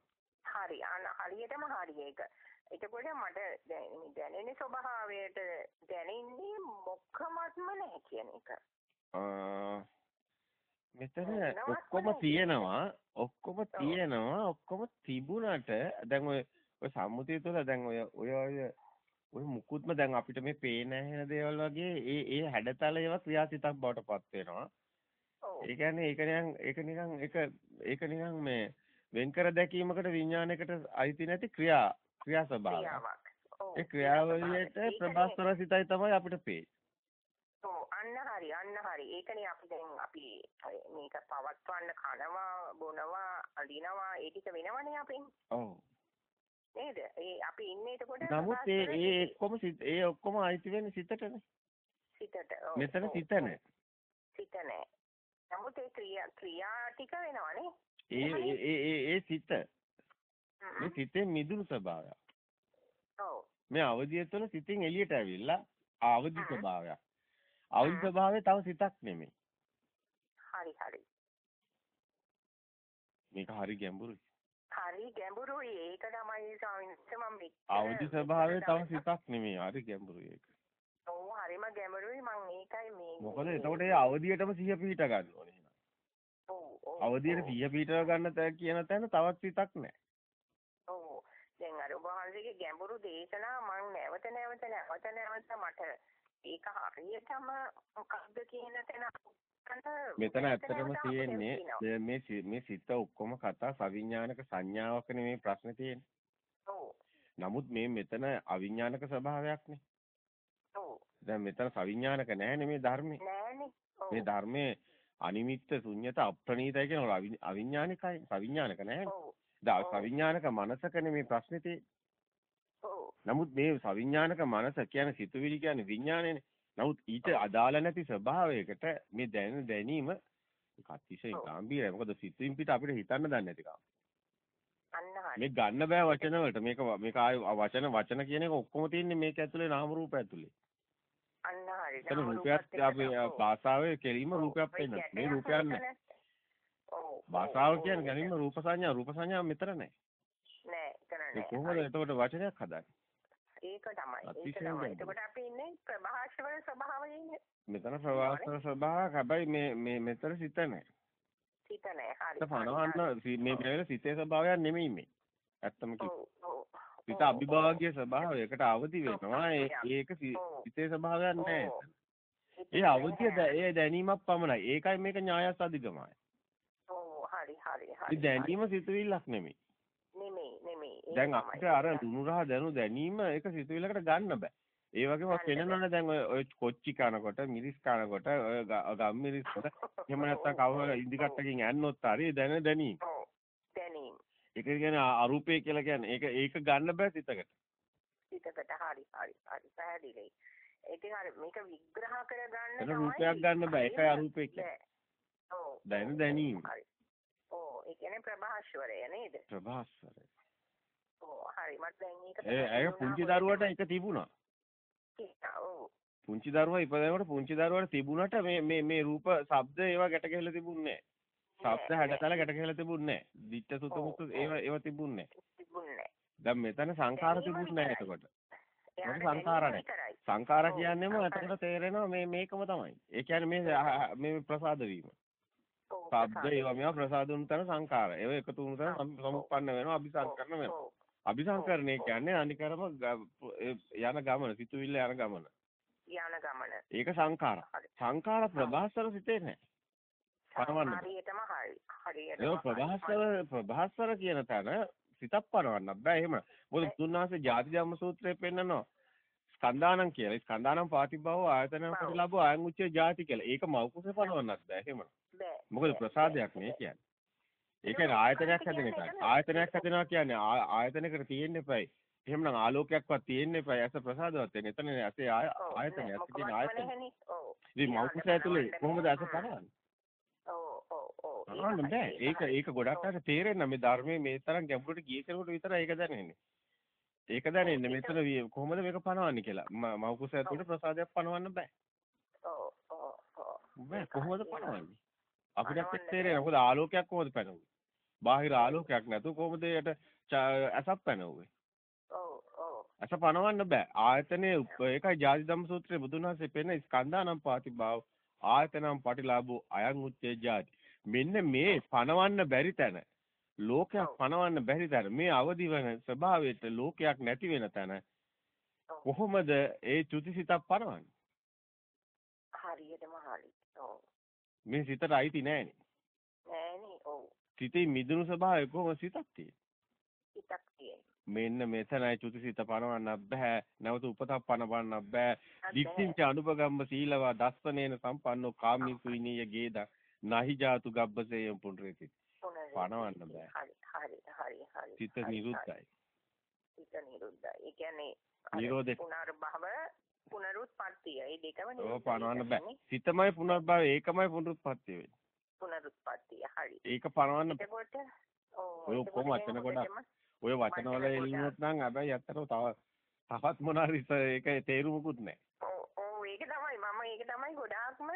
Speaker 2: හරි. අන හරියටම හරි ඒක. එතකොට මට දැනෙන ස්වභාවයට දැනෙන්නේ මොකමත්ම නැහැ කියන එක.
Speaker 1: මෙතන ඔක්කොම තියෙනවා. ඔක්කොම තියෙනවා. ඔක්කොම තිබුණට දැන් ඔය ඔය සම්මුතිය තුළ දැන් ඔය ඔය ඔය ඔය මුකුත්ම දැන් අපිට මේ පේන හැන දේවල් වගේ ඒ ඒ හැඩතල ඒවා ක්‍රියාසිතක් බවට පත් වෙනවා. ඒ කියන්නේ ඒක නිකන් ඒක නිකන් ඒක ඒක නිකන් මේ වෙන්කර දැකීමකට විඥානයකට අයිති නැති ක්‍රියා ක්‍රියා ස්වභාවයක්. ඒ ක්‍රියාවලියට ප්‍රබස්තර සිතයි තමයි අපිට පේන්නේ.
Speaker 2: ඔව් අන්න හරි අන්න හරි ඒකනේ අපි දැන් අපි මේක පවත්වන්න කනවා බොනවා අඳිනවා ඒ ටික වෙනවනේ අපෙන්.
Speaker 1: ඔව්.
Speaker 2: නේද? ඒ අපි ඉන්නේ එතකොට
Speaker 1: නමුත් ඒ ඒ ඔක්කොම ඒ ඔක්කොම අයිති වෙන්නේ සිතටනේ.
Speaker 2: සිතට.
Speaker 1: මෙතන සිත නැහැ.
Speaker 2: සිත නැහැ. නමුත් ඒ ක්‍රියා ක්‍රියා ටික වෙනවනේ.
Speaker 1: ඒ ඒ ඒ ඒ සිත. මේ සිතේ මිදුණු ස්වභාවය.
Speaker 2: ඔව්.
Speaker 1: මේ අවදිය තුළ සිතින් එළියට ඇවිල්ලා අවදි ස්වභාවයක්. අවදි ස්වභාවය තව සිතක් නෙමෙයි.
Speaker 2: හරි හරි.
Speaker 1: මේක හරි ගැඹුරුයි.
Speaker 2: හරි ගැඹුරුයි ඒක තමයි ස්වාමීන් මම
Speaker 1: අවදි ස්වභාවය තව සිතක් නෙමෙයි හරි ගැඹුරුයි ඒක.
Speaker 2: ඔව් හරිම ගැඹුරුයි මම ඒකයි මේ
Speaker 1: මොකද එතකොට ඒ අවදියටම සිහිය පිහිට ගන්න ඕනේ. අවදියට සිහිය පිහිට ගන්න තැන කියන තැන තවත් සිතක් නැහැ.
Speaker 2: වහන්සේගේ ගැඹුරු දේශනා මම නැවත නැවත නැවත නැවත මට ඒක හරියටම මොකක්ද කියන තැන
Speaker 1: මෙතන ඇත්තටම තියෙන්නේ මේ මේ සිත ඔක්කොම කතා සවිඥානික සංඥාවක නෙමේ ප්‍රශ්නේ තියෙන්නේ.
Speaker 2: ඔව්.
Speaker 1: නමුත් මේ මෙතන අවිඥානික ස්වභාවයක්නේ.
Speaker 2: ඔව්.
Speaker 1: දැන් මෙතන සවිඥානික නැහැනේ මේ ධර්මේ. මේ ධර්මයේ අනිමිත්ත ශුන්්‍යත අප්‍රණීතයි කියන අවිඥානිකයි. සවිඥානික නැහැනේ.
Speaker 2: ඔව්.
Speaker 1: දැන් සවිඥානික මනසකනේ මේ ප්‍රශ්නේ තියෙන්නේ. නමුත් මේ සවිඥානික මනස කියන්නේ සිතුවිලි කියන්නේ විඥානයනේ. නමුත් ඊට අදාළ නැති ස්වභාවයකට මේ දැන දැනීම අතිශය ගැඹීරයි. මොකද සිතින් පිට අපිට හිතන්න දන්නේ නැතිකම. මේ ගන්න බෑ වචන වලට. මේක මේක ආය වචන වචන කියන එක ඔක්කොම තියෙන්නේ මේක ඇතුලේ නාම රූප ඇතුලේ.
Speaker 2: අන්න හරි.
Speaker 1: ඒක රූපයක් අපි භාෂාවේ කෙලින්ම රූපයක් පෙන්නන. මේ රූපයක් නෑ.
Speaker 2: ඔව්.
Speaker 1: භාෂාව කියන්නේ ගැනීම රූප සංඥා රූප සංඥා මෙතන නෑ.
Speaker 2: නෑ, එතන නෑ.
Speaker 1: කොහොමද එතකොට වචනයක් හදන්නේ?
Speaker 2: ඒක තමයි. ඒක තමයි. එතකොට අපි ඉන්නේ ප්‍රභාෂවල ස්වභාවයේ
Speaker 1: මෙතන ප්‍රවාසන ස්වභාවයක් හැබැයි මේ මේ මෙතන සිත නැහැ.
Speaker 2: සිත නැහැ. හරි.
Speaker 1: පනවන්න මේ මේවල සිතේ ස්වභාවයක් නෙමෙයි මේ. ඇත්තම සිත අභිභාග්‍ය ස්වභාවයකට අවදි වෙනවා. ඒක සිතේ ස්වභාවයක් නැහැ. ඒ අවදිය ඒ දැනීමක් පමණයි. ඒකයි මේක ඥායස් අධිගමයි.
Speaker 2: ඔව් හරි හරි හරි.
Speaker 1: දැනීම සිතුවිල්ලක් නෙමෙයි. දැන් අපිට අර දුනුරහ දැනු දැනීම ඒක සිතුවිල්ලකට ගන්න බෑ. ඒ වගේම පෙනෙනවනේ දැන් ඔය කොච්චි කනකොට මිරිස් කනකොට ඔය ගම් මිරිස් කොට එහෙම නැත්නම් කවුරු ඉදිකට්ටකින් ඇන්නොත් හරි දැන දැනීම.
Speaker 2: දැනීම.
Speaker 1: ඒක කියන්නේ අරූපේ කියලා කියන්නේ ඒක ඒක ගන්න බෑ සිතකට.
Speaker 2: සිතකට හරි හරි හරි පැහැදිලි. ඉතින් අර මේක විග්‍රහ කරගන්න
Speaker 1: තමයි රූපයක් ගන්න බෑ ඒකයි අරූපේ කියන්නේ.
Speaker 2: ඔව්.
Speaker 1: දැන දැනීම.
Speaker 2: හරි. ඔව් ඒ කියන්නේ ප්‍රභාස්වරය නේද?
Speaker 1: ප්‍රභාස්වරය.
Speaker 2: හරි මට දැන් ඒක
Speaker 1: ඒ පුංචි දරුවට ඒක තිබුණා. පුංචි දරුවා ඉපදෙනකොට පුංචි දරුවාට තිබුණට මේ මේ මේ රූප ශබ්ද ඒවා ගැට ගැහිලා තිබුණේ නැහැ. ශබ්ද හැඩතල ගැට ගැහිලා තිබුණේ නැහැ. දිට්ඨ සුත මුත් ඒවා ඒවා තිබුණේ නැහැ. දැන් මෙතන සංඛාර තිබුණේ නැහැ එතකොට. ඒක සංඛාර නැහැ. සංඛාර කියන්නේම එතකොට තේරෙනවා මේ මේකම තමයි. ඒ කියන්නේ මේ මේ ප්‍රසාද වීම. ශබ්ද ඒවා මේවා ප්‍රසාද වුණ තැන සංඛාර. ඒවා එකතු වුණ තැන සමුප්පන්න වෙනවා අபிසංකරණ වෙනවා. අபிසංකරණය කියන්නේ අනිකරම යන ගමන, සිතුවිල්ල යන ගමන.
Speaker 2: යන ගමන.
Speaker 1: ඒක සංඛාර. සංඛාර ප්‍රභාස්වර සිතේ නැහැ. පරවන්න.
Speaker 2: හරියටම හරි. හරියටම.
Speaker 1: ඒක ප්‍රභාස්වර ප්‍රභාස්වර කියන තැන සිතක් පරවන්න බෑ එහෙම. මොකද තුන්වහන්සේ ජාති ධම්ම සූත්‍රයේ පෙන්නනවා. ස්කන්ධානම් කියලා. ස්කන්ධානම් පාතිභව ආයතන ප්‍රතිලාභෝ ආයන් උච්චේ ಜಾති කියලා. ඒක මෞකුසේ පනවන්නත් බෑ එහෙම. මොකද ප්‍රසාදයක් නේ කියන්නේ. ඒකේ ආයතනයක් හැදෙන එකයි. ආයතනයක් හැදෙනවා කියන්නේ ආයතනයකට තියෙන්න එපයි. එහෙමනම් ආලෝකයක්වත් තියෙන්න එපා. ඇස ප්‍රසාදවත් වෙන. එතන ඇසේ ආයතනය. ඇස කියන ආයතනය. ඉතින් මෞකස ඇතුලේ කොහොමද ඇස පනවන්නේ? අහන්න බෑ. ඒක ඒක ගොඩක් අය තේරෙන්න මේ ධර්මයේ මේ තරම් ගැඹුරට ගිය කෙනෙකුට විතරයි ඒක දැනෙන්නේ. ඒක දැනෙන්නේ මෙතන කොහොමද මේක පනවන්නේ කියලා. මෞකස ඇතුලේ ප්‍රසාදයක් පනවන්න බෑ. ඔව් ඔව් ඔව්. බෑ කොහොමද පනවන්නේ? අපිට තේරෙන්නේ මොකද ආලෝකයක් කොහොමද පැනවුවේ? බාහිර ආලෝකයක් නැතුව කොහොමද ඒට ඇසක් පැනවුවේ? අස පනවන්න බෑ. ආයතනයේ ඒකයි ජාති ධම්ම සූත්‍රයේ බුදුන් වහන්සේ පෙන්න ස්කන්ධානම් පාතිභාව ආයතනම් පටිලාභෝ අයං උච්චේ ජාති. මෙන්න මේ පනවන්න බැරි තැන ලෝකයක් පනවන්න බැරි තැන මේ අවදි වෙන ස්වභාවයට ලෝකයක් නැති වෙන තැන කොහොමද ඒ චුතිසිතක් පනවන්නේ?
Speaker 2: හරියටම හරි. ඔව්.
Speaker 1: මේ සිතට අයිති නෑනේ.
Speaker 2: නෑනේ. ඔව්.
Speaker 1: සිතේ මිදුණු ස්වභාවය කොහොම සිතක් තියෙන්නේ?
Speaker 2: සිතක් තියෙන්නේ.
Speaker 1: මෙන්න මෙතනයි චුතිසිත පනවන්න බෑ. නැවත උපතක් පනවන්න බෑ. දික්ඛින්ච අනුපගම්ම සීලවා දස්සනේන සම්පන්නෝ කාමීසු විනීය ගේද නහි ජාතු ගබ්බසේය පුණ්ඩරේති. පනවන්න බෑ.
Speaker 2: හරි හරි හරි හරි.
Speaker 1: සිත නිරුද්ධයි.
Speaker 2: සිත නිරුද්ධයි. ඒ කියන්නේ
Speaker 1: නිරෝධේ
Speaker 2: පුනර්භව පුනරුත්පත්තිය. මේ දෙකම නිරුද්ධයි.
Speaker 1: ඔව් පනවන්න බෑ. සිතමයි පුනර්භව ඒකමයි පුනරුත්පත්තිය වෙන්නේ.
Speaker 2: පුනරුත්පත්තිය හරි.
Speaker 1: ඒක පනවන්න
Speaker 2: එතකොට
Speaker 1: ඔය ඔක්කොම වචන ගොඩක් ඔය වචන වල එළියොත් නම් හැබැයි ඇත්තටම තව තවත් මොනාරි ඒක තේරුමකුත් නැහැ.
Speaker 2: ඔව් ඒක තමයි මම ඒක තමයි ගොඩාක්ම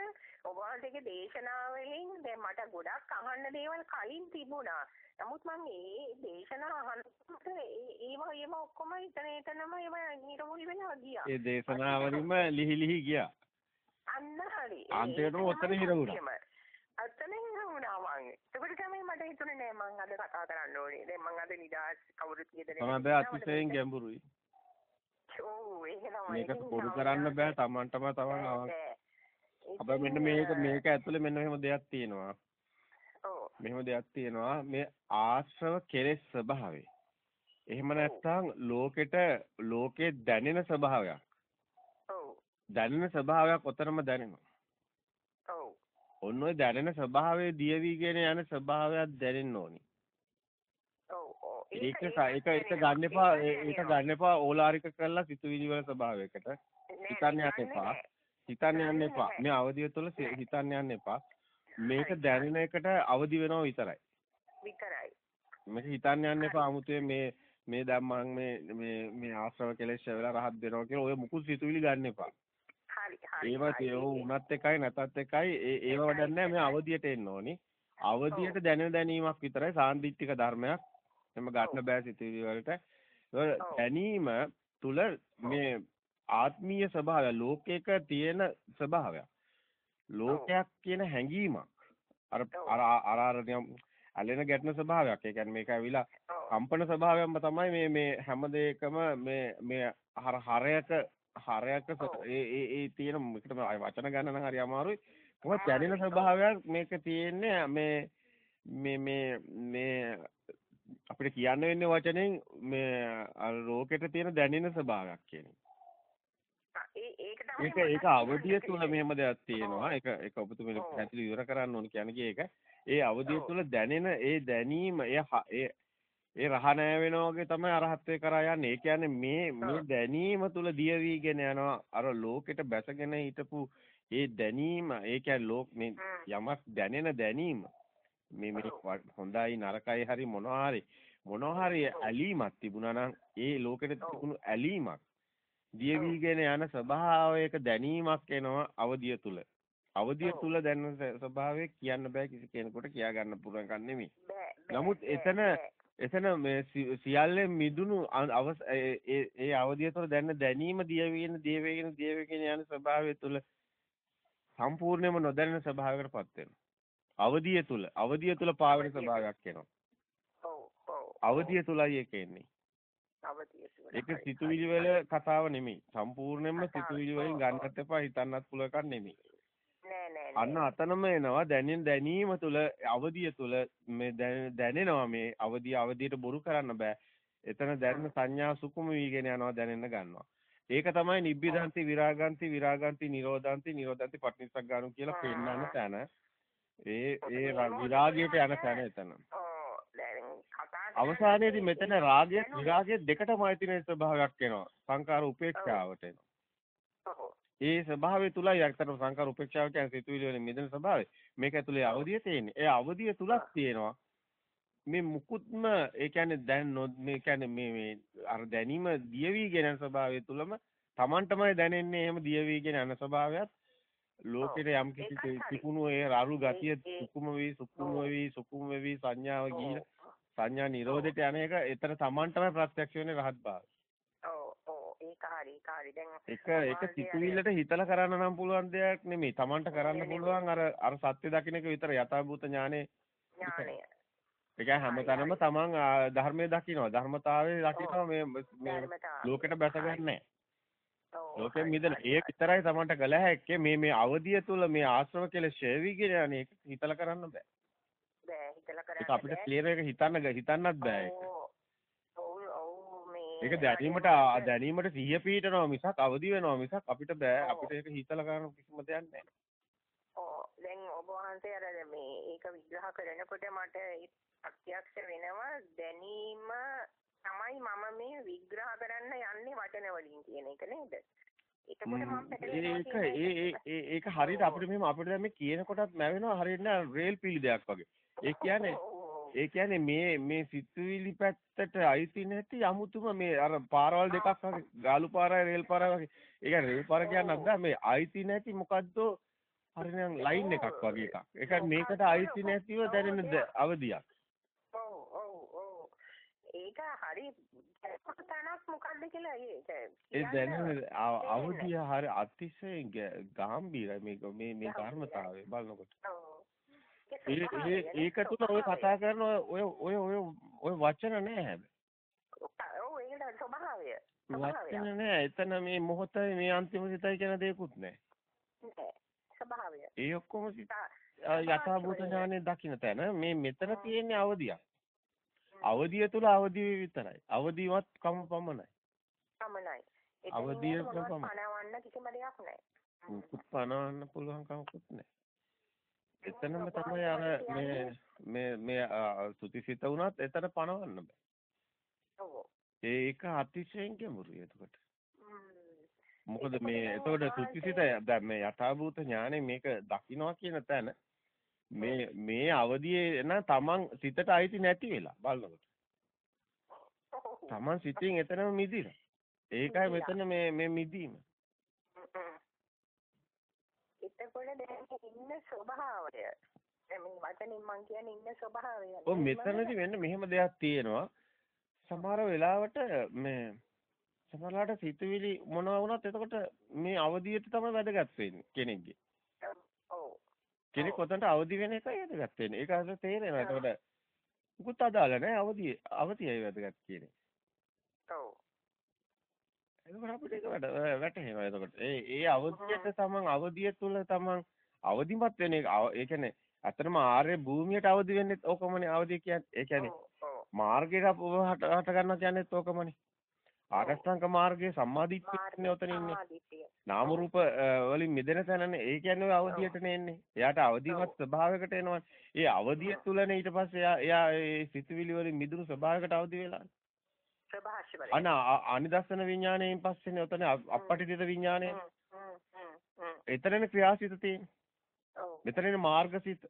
Speaker 2: ඔබ වහන්සේගේ දේශනාවලින් දැන් මට ගොඩක් අහන්න දේවල් කලින් තිබුණා. නමුත් මම ඒ දේශනා අහනකොට ඒව ඒව ඔක්කොම එතන එතනම ඒව නිරමුල් වෙලා ගියා.
Speaker 1: ඒ දේශනාවලින්ම ලිහි ලිහි ගියා.
Speaker 2: අන්න හරි.
Speaker 1: අන්තිමටම ඔතන හිර වුණා.
Speaker 2: අතන වුණා මං. ඒකට තමයි මට හිතුනේ නෑ මං අද කතා කරන්න ඕනේ. දැන් මං අද නිදාස් කවුරුත් කියදේ
Speaker 1: නෑ. තමයි අතිශයින් ගැඹුරුයි.
Speaker 2: ඔව් ඒක තමයි.
Speaker 1: මේක පොඩු කරන්න බෑ Tamanටම තමන් හැබැයි මෙන්න මේක මේක ඇතුලේ මෙන්න මෙහෙම දෙයක් තියෙනවා.
Speaker 2: ඔව්.
Speaker 1: මෙහෙම දෙයක් තියෙනවා මේ ආශ්‍රව කෙලෙස් ස්වභාවය. එහෙම නැත්නම් ලෝකෙට ලෝකේ දැනෙන ස්වභාවයක්.
Speaker 2: ඔව්.
Speaker 1: දැනෙන ස්වභාවයක් ඔතරම දැනෙනවා. ඔන්න ඔය දැනෙන ස්වභාවයේ දිය වීගෙන යන ස්වභාවයක් දැනෙන්න ඕනි. ඒක ඒක ඒක ගන්න එපා ඒක ගන්න එපා ඕලාරික කරලා සිතුවිලි වල ස්වභාවයකට. හිතන්න යන්න එපා. හිතන්න යන්න එපා. මේ අවදිය තුළ හිතන්න යන්න එපා. මේක දැනෙන එකට අවදි වෙනවා විතරයි.
Speaker 2: විතරයි.
Speaker 1: මේක හිතන්න යන්න එපා 아무තේ මේ මේ දැන් මම මේ මේ මේ ආශ්‍රව කෙලෙස් වෙලා රහත් වෙනවා කියලා ඔය මුකුත් සිතුවිලි ගන්න එපා. ඒවත් ඒව උනත් එකයි නැතත් එකයි ඒ ඒව වඩන්නේ මේ අවදියට එන්න ඕනි. අවදියට දැනෙන දැනීමක් විතරයි සාන්දිටික ධර්මයක්. එම ගන්න බෑ සිතුවිලි වලට. දැනීම තුල මේ ආත්මීය ස්වභාවය ලෝකයක තියෙන ස්වභාවයක්. ලෝකයක් කියන හැඟීමක්. අර අර අර ඇලෙන ගැටෙන ස්වභාවයක්. ඒ කියන්නේ මේක ඇවිලා කම්පන ස්වභාවයක්ම තමයි මේ මේ හැම දෙයකම මේ මේ හරයක හරයක් ඒ ඒ ඒ තියෙන මේකට වචන ගන්න නම් හරි අමාරුයි. කොහොමද දැනෙන ස්වභාවයක් මේක තියෙන්නේ මේ මේ මේ මේ අපිට කියන්න වෙන්නේ වචනෙන් මේ රෝකෙට තියෙන දැනෙන ස්වභාවයක් කියන්නේ. ඒක ඒක අවධිය තුල මෙහෙම දෙයක් තියෙනවා. ඒක ඒක ඔබතුමී පැහැදිලි ඉවර කරන්න ඕන කියන්නේ ඒක. ඒ අවධිය තුල දැනෙන ඒ දැනීම ඒ ඒ රහ නෑ වෙනවා වගේ තමයි අරහත්ත්වේ කරා යන්නේ. ඒ කියන්නේ මේ මේ දැනීම තුල දිය වීගෙන යනවා. අර ලෝකෙට බැසගෙන හිටපු ඒ දැනීම, ඒ කියන්නේ ලෝක මේ යමක් දැනෙන දැනීම. මේ මේ හොඳයි නරකයි හරි මොනවා හරි මොනවා හරි ඇලීමක් තිබුණා නම් ඒ ලෝකෙට තිබුණු ඇලීමක් දිය වීගෙන යන ස්වභාවයක දැනීමක් එනවා අවදිය තුල. අවදිය තුල දැනෙන ස්වභාවය කියන්න බෑ කිසි කෙනෙකුට කියා ගන්න පුළුවන් නෙමෙයි. නමුත් එතන එතන මේ සියල්ලෙන් මිදුණු ඒ ඒ අවධිය තුළ දැන දැනීම දිය වේන දිය වේගෙන දිය වේගෙන යන ස්වභාවය තුළ සම්පූර්ණයෙන්ම නොදැනෙන ස්වභාවයකටපත් වෙනවා. අවධිය තුළ අවධිය තුළ පාවෙන ස්වභාවයක් එනවා. අවධිය තුලයි ඒක එන්නේ. ඒක සිතුවිලි වල කතාව නෙමෙයි. සම්පූර්ණයෙන්ම සිතුවිලි වලින් ගන්නත් එපා හිතන්නත් පුළුවන් නෙමෙයි. අන්න අතනම එනවා දැනෙන දැනීම තුළ අවදිය තුළ මේ දැනෙනවා මේ අවදිය අවදියට බොරු කරන්න බෑ. එතන දැනෙන සංඥා සුකුම වීගෙන යනවා දැනෙන්න ගන්නවා. ඒක තමයි නිබ්බිදන්ති විරාගන්ති විරාගන්ති නිරෝධන්ති නිරෝධන්ති පටිනිස්සග්ගානු කියලා පෙන්නන තැන. ඒ ඒ විරාගයට යන තැන එතන. අවසානයේදී මෙතන රාගය විරාගය දෙකටම අයිතින ස්වභාවයක් එනවා. සංකාර උපේක්ෂාවට එනවා. ඒ ස්වභාවය තුලයි අක්තරම සංකාර උපේක්ෂාව කියන්නේ සිතුවිලි වලින් මිදෙන ස්වභාවය. මේක ඇතුලේ අවදිය තියෙන්නේ. ඒ අවදිය තුලක් තියෙනවා. මේ මුකුත්ම ඒ කියන්නේ දැන් මේ කියන්නේ මේ මේ අර දැනීම දියවිගෙන යන ස්වභාවය තුලම Tamanටමයි දැනෙන්නේ එහෙම දියවිගෙන යන ස්වභාවයත් ලෝකෙට යම් කිසි තිකුණු ඒ අරු ගතිය සුකුම වී සුකුම වී සුකුම වී සංඥාව ගිහින් සංඥා නිරෝධයට යන එක එතන Tamanටමයි ප්‍රත්‍යක්ෂ වෙන්නේ රහත් භාවය.
Speaker 2: ඔව් ඔව්. ඒක හරි ඒක හරි. දැන්
Speaker 1: එක එක සිතුවිල්ලට හිතලා කරන්න නම් පුළුවන් දෙයක් නෙමෙයි. Tamanට කරන්න පුළුවන් අර අර සත්‍ය දකින්න එක විතර යථාභූත ඥානේ.
Speaker 2: ඥානය.
Speaker 1: ඒ කියන්නේ හැමතැනම තමන් ධර්මයේ දකින්නවා ධර්මතාවයේ දකින්නවා මේ මේ ලෝකෙට බැස ගන්නෑ. ලෝකෙ මිදෙන. ඒක විතරයි තමන්ට කළ හැක්කේ මේ මේ අවදිය තුල මේ ආශ්‍රව කියලා ෂේවිගෙන යන එක හිතලා කරන්න බෑ
Speaker 2: හිතලා කරන්න
Speaker 1: ඒක අපිට ක්ලියර් එක හිතන්න හිතන්නත් බෑ ඒක.
Speaker 2: ඔව්. ඔව් මේ
Speaker 1: ඒක දැනීමට දැනීමට සිහිය පිහිටනවා මිසක් අවදි වෙනවා මිසක් අපිට බෑ. අපිට ඒක හිතලා කරන්න කිසිම දෙයක් නැහැ
Speaker 2: ඔව්. දැන් ඔබ වහන්සේ අර මේ ඒක විග්‍රහ කරනකොට මට ප්‍රත්‍යක්ෂ වෙනවා දැනීම තමයි මම මේ විග්‍රහ කරන්න යන්නේ වචන වලින් කියන එක නේද?
Speaker 1: ඒක ඒ ඒ ඒක හරියට අපිට මෙහෙම අපිට දැන් මේ කියනකොටත් මැවෙනවා හරියට නෑ රේල් පිලි දෙයක් වගේ. ඒ කියන්නේ ඒ කියන්නේ මේ මේ සිතුවිලි පැත්තට අයිති නැති අමුතුම මේ අර පාරවල් දෙකක් වගේ ගාලු පාරයි රේල් පාරයි වගේ. ඒ කියන්නේ රේල් පාර කියන්නත් බෑ මේ අයිති නැති මොකද්ද හරිනම් ලයින් එකක් වගේ එකක්. ඒක මේකට අයිති නැතිව දැනෙන අවදියක්.
Speaker 2: ඒක හරි තනක් මොකද්ද කියලා
Speaker 1: ඒ දැනෙන අවදිය හරි අතිශය ගැඹීරයි මේක මේ මේ ධර්මතාවය බලනකොට. ඒ ඒක තුන ඔය කතා කරන ඔය ඔය ඔය ඔය වචන නෑ හැබැයි.
Speaker 2: ඔව් ඒකට ස්වභාවය.
Speaker 1: වචන නෑ එතන මේ මොහොතයි මේ අන්තිම සිතයි කියන දෙයක්වත් නෑ.
Speaker 2: නෑ ස්වභාවය.
Speaker 1: ඒ ඔක්කොම යථාභූත ඥානෙ දකින්න තැන මේ මෙතන තියෙන්නේ අවදියක්. අවදිය තුල අවදිය විතරයි. අවදිවත් කම පමණයි.
Speaker 2: පමණයි.
Speaker 1: අවදිය පමණයි.
Speaker 2: පණවන්න කිසිම දෙයක්.
Speaker 1: මුකුත් පණවන්න පුළුවන් කමකුත් නැහැ. එතනම තමයි අර මේ මේ මේ සුතිසිත වුණත් එතන පණවන්න බෑ.
Speaker 2: ඔව්.
Speaker 1: ඒක අතිශයින් ගැඹුරුයි එතකොට. මොකද මේ එතකොට සුතිසිත දැන් මේ යථාභූත ඥානෙ මේක දකින්නවා කියන තැන මේ මේ අවදියේ න තමන් සිතට අයිති නැති වෙලා බලනකොට. තමන් සිතින් එතනම මිදිලා. ඒකයි මෙතන මේ මේ මිදීම.
Speaker 2: එතකොට දැන් ඉන්න ස්වභාවය මේ වචනින් මං කියන්නේ ඉන්න ස්වභාවය.
Speaker 1: ඔව් මෙතනදි වෙන්න මෙහෙම දෙයක් තියෙනවා. සමහර වෙලාවට මේ සමහරලාට සිතුවිලි මොනවා වුණත් එතකොට මේ අවදියට තමයි වැදගත් වෙන්නේ කෙනෙක්ගේ. කෙනෙක් ඔතනට අවදි වෙන එකයි වැදගත් වෙන්නේ. ඒක අර තේරෙනවා. එතකොට මුකුත් අදාළ නැහැ අවදි අවදියයි වැදගත් කියන්නේ. එතකොට අපිට ඒක වැටහෙනවා එතකොට. ඒ ඒ අවදියට තමන් අවදිය තුල තමන් අවදිමත් වෙන එක ඒ කියන්නේ අතරම ආර්ය භූමියට අවදි වෙන්නේ ඕකමනේ අවදිය කියන්නේ. ඒ කියන්නේ මාර්ගයට හට ගන්නවා කියන්නේත් ඕකමනේ. ආරෂ්ඨාංග මාර්ගයේ සම්මාදිට්ඨියනේ ඔතන ඉන්නේ. නාම රූප වලින් මිදෙන තැනනේ. ඒ කියන්නේ අවදියටනේ එන්නේ. එයාට අවදිමත් ස්වභාවයකට එනවා. ඒ අවදිය තුලනේ ඊට පස්සේ එයා එයා ඒ සිතුවිලි වලින් මිදුණු ස්වභාවයකට අවදි වෙලා.
Speaker 2: ප්‍රභාෂවල.
Speaker 1: අන අනිදස්සන විඥාණයෙන් පස්සේනේ ඔතන අපපටිදිත විඥාණය. එතනනේ ක්‍රියාසිත තියෙන්නේ. මෙතනනේ මාර්ගසිත.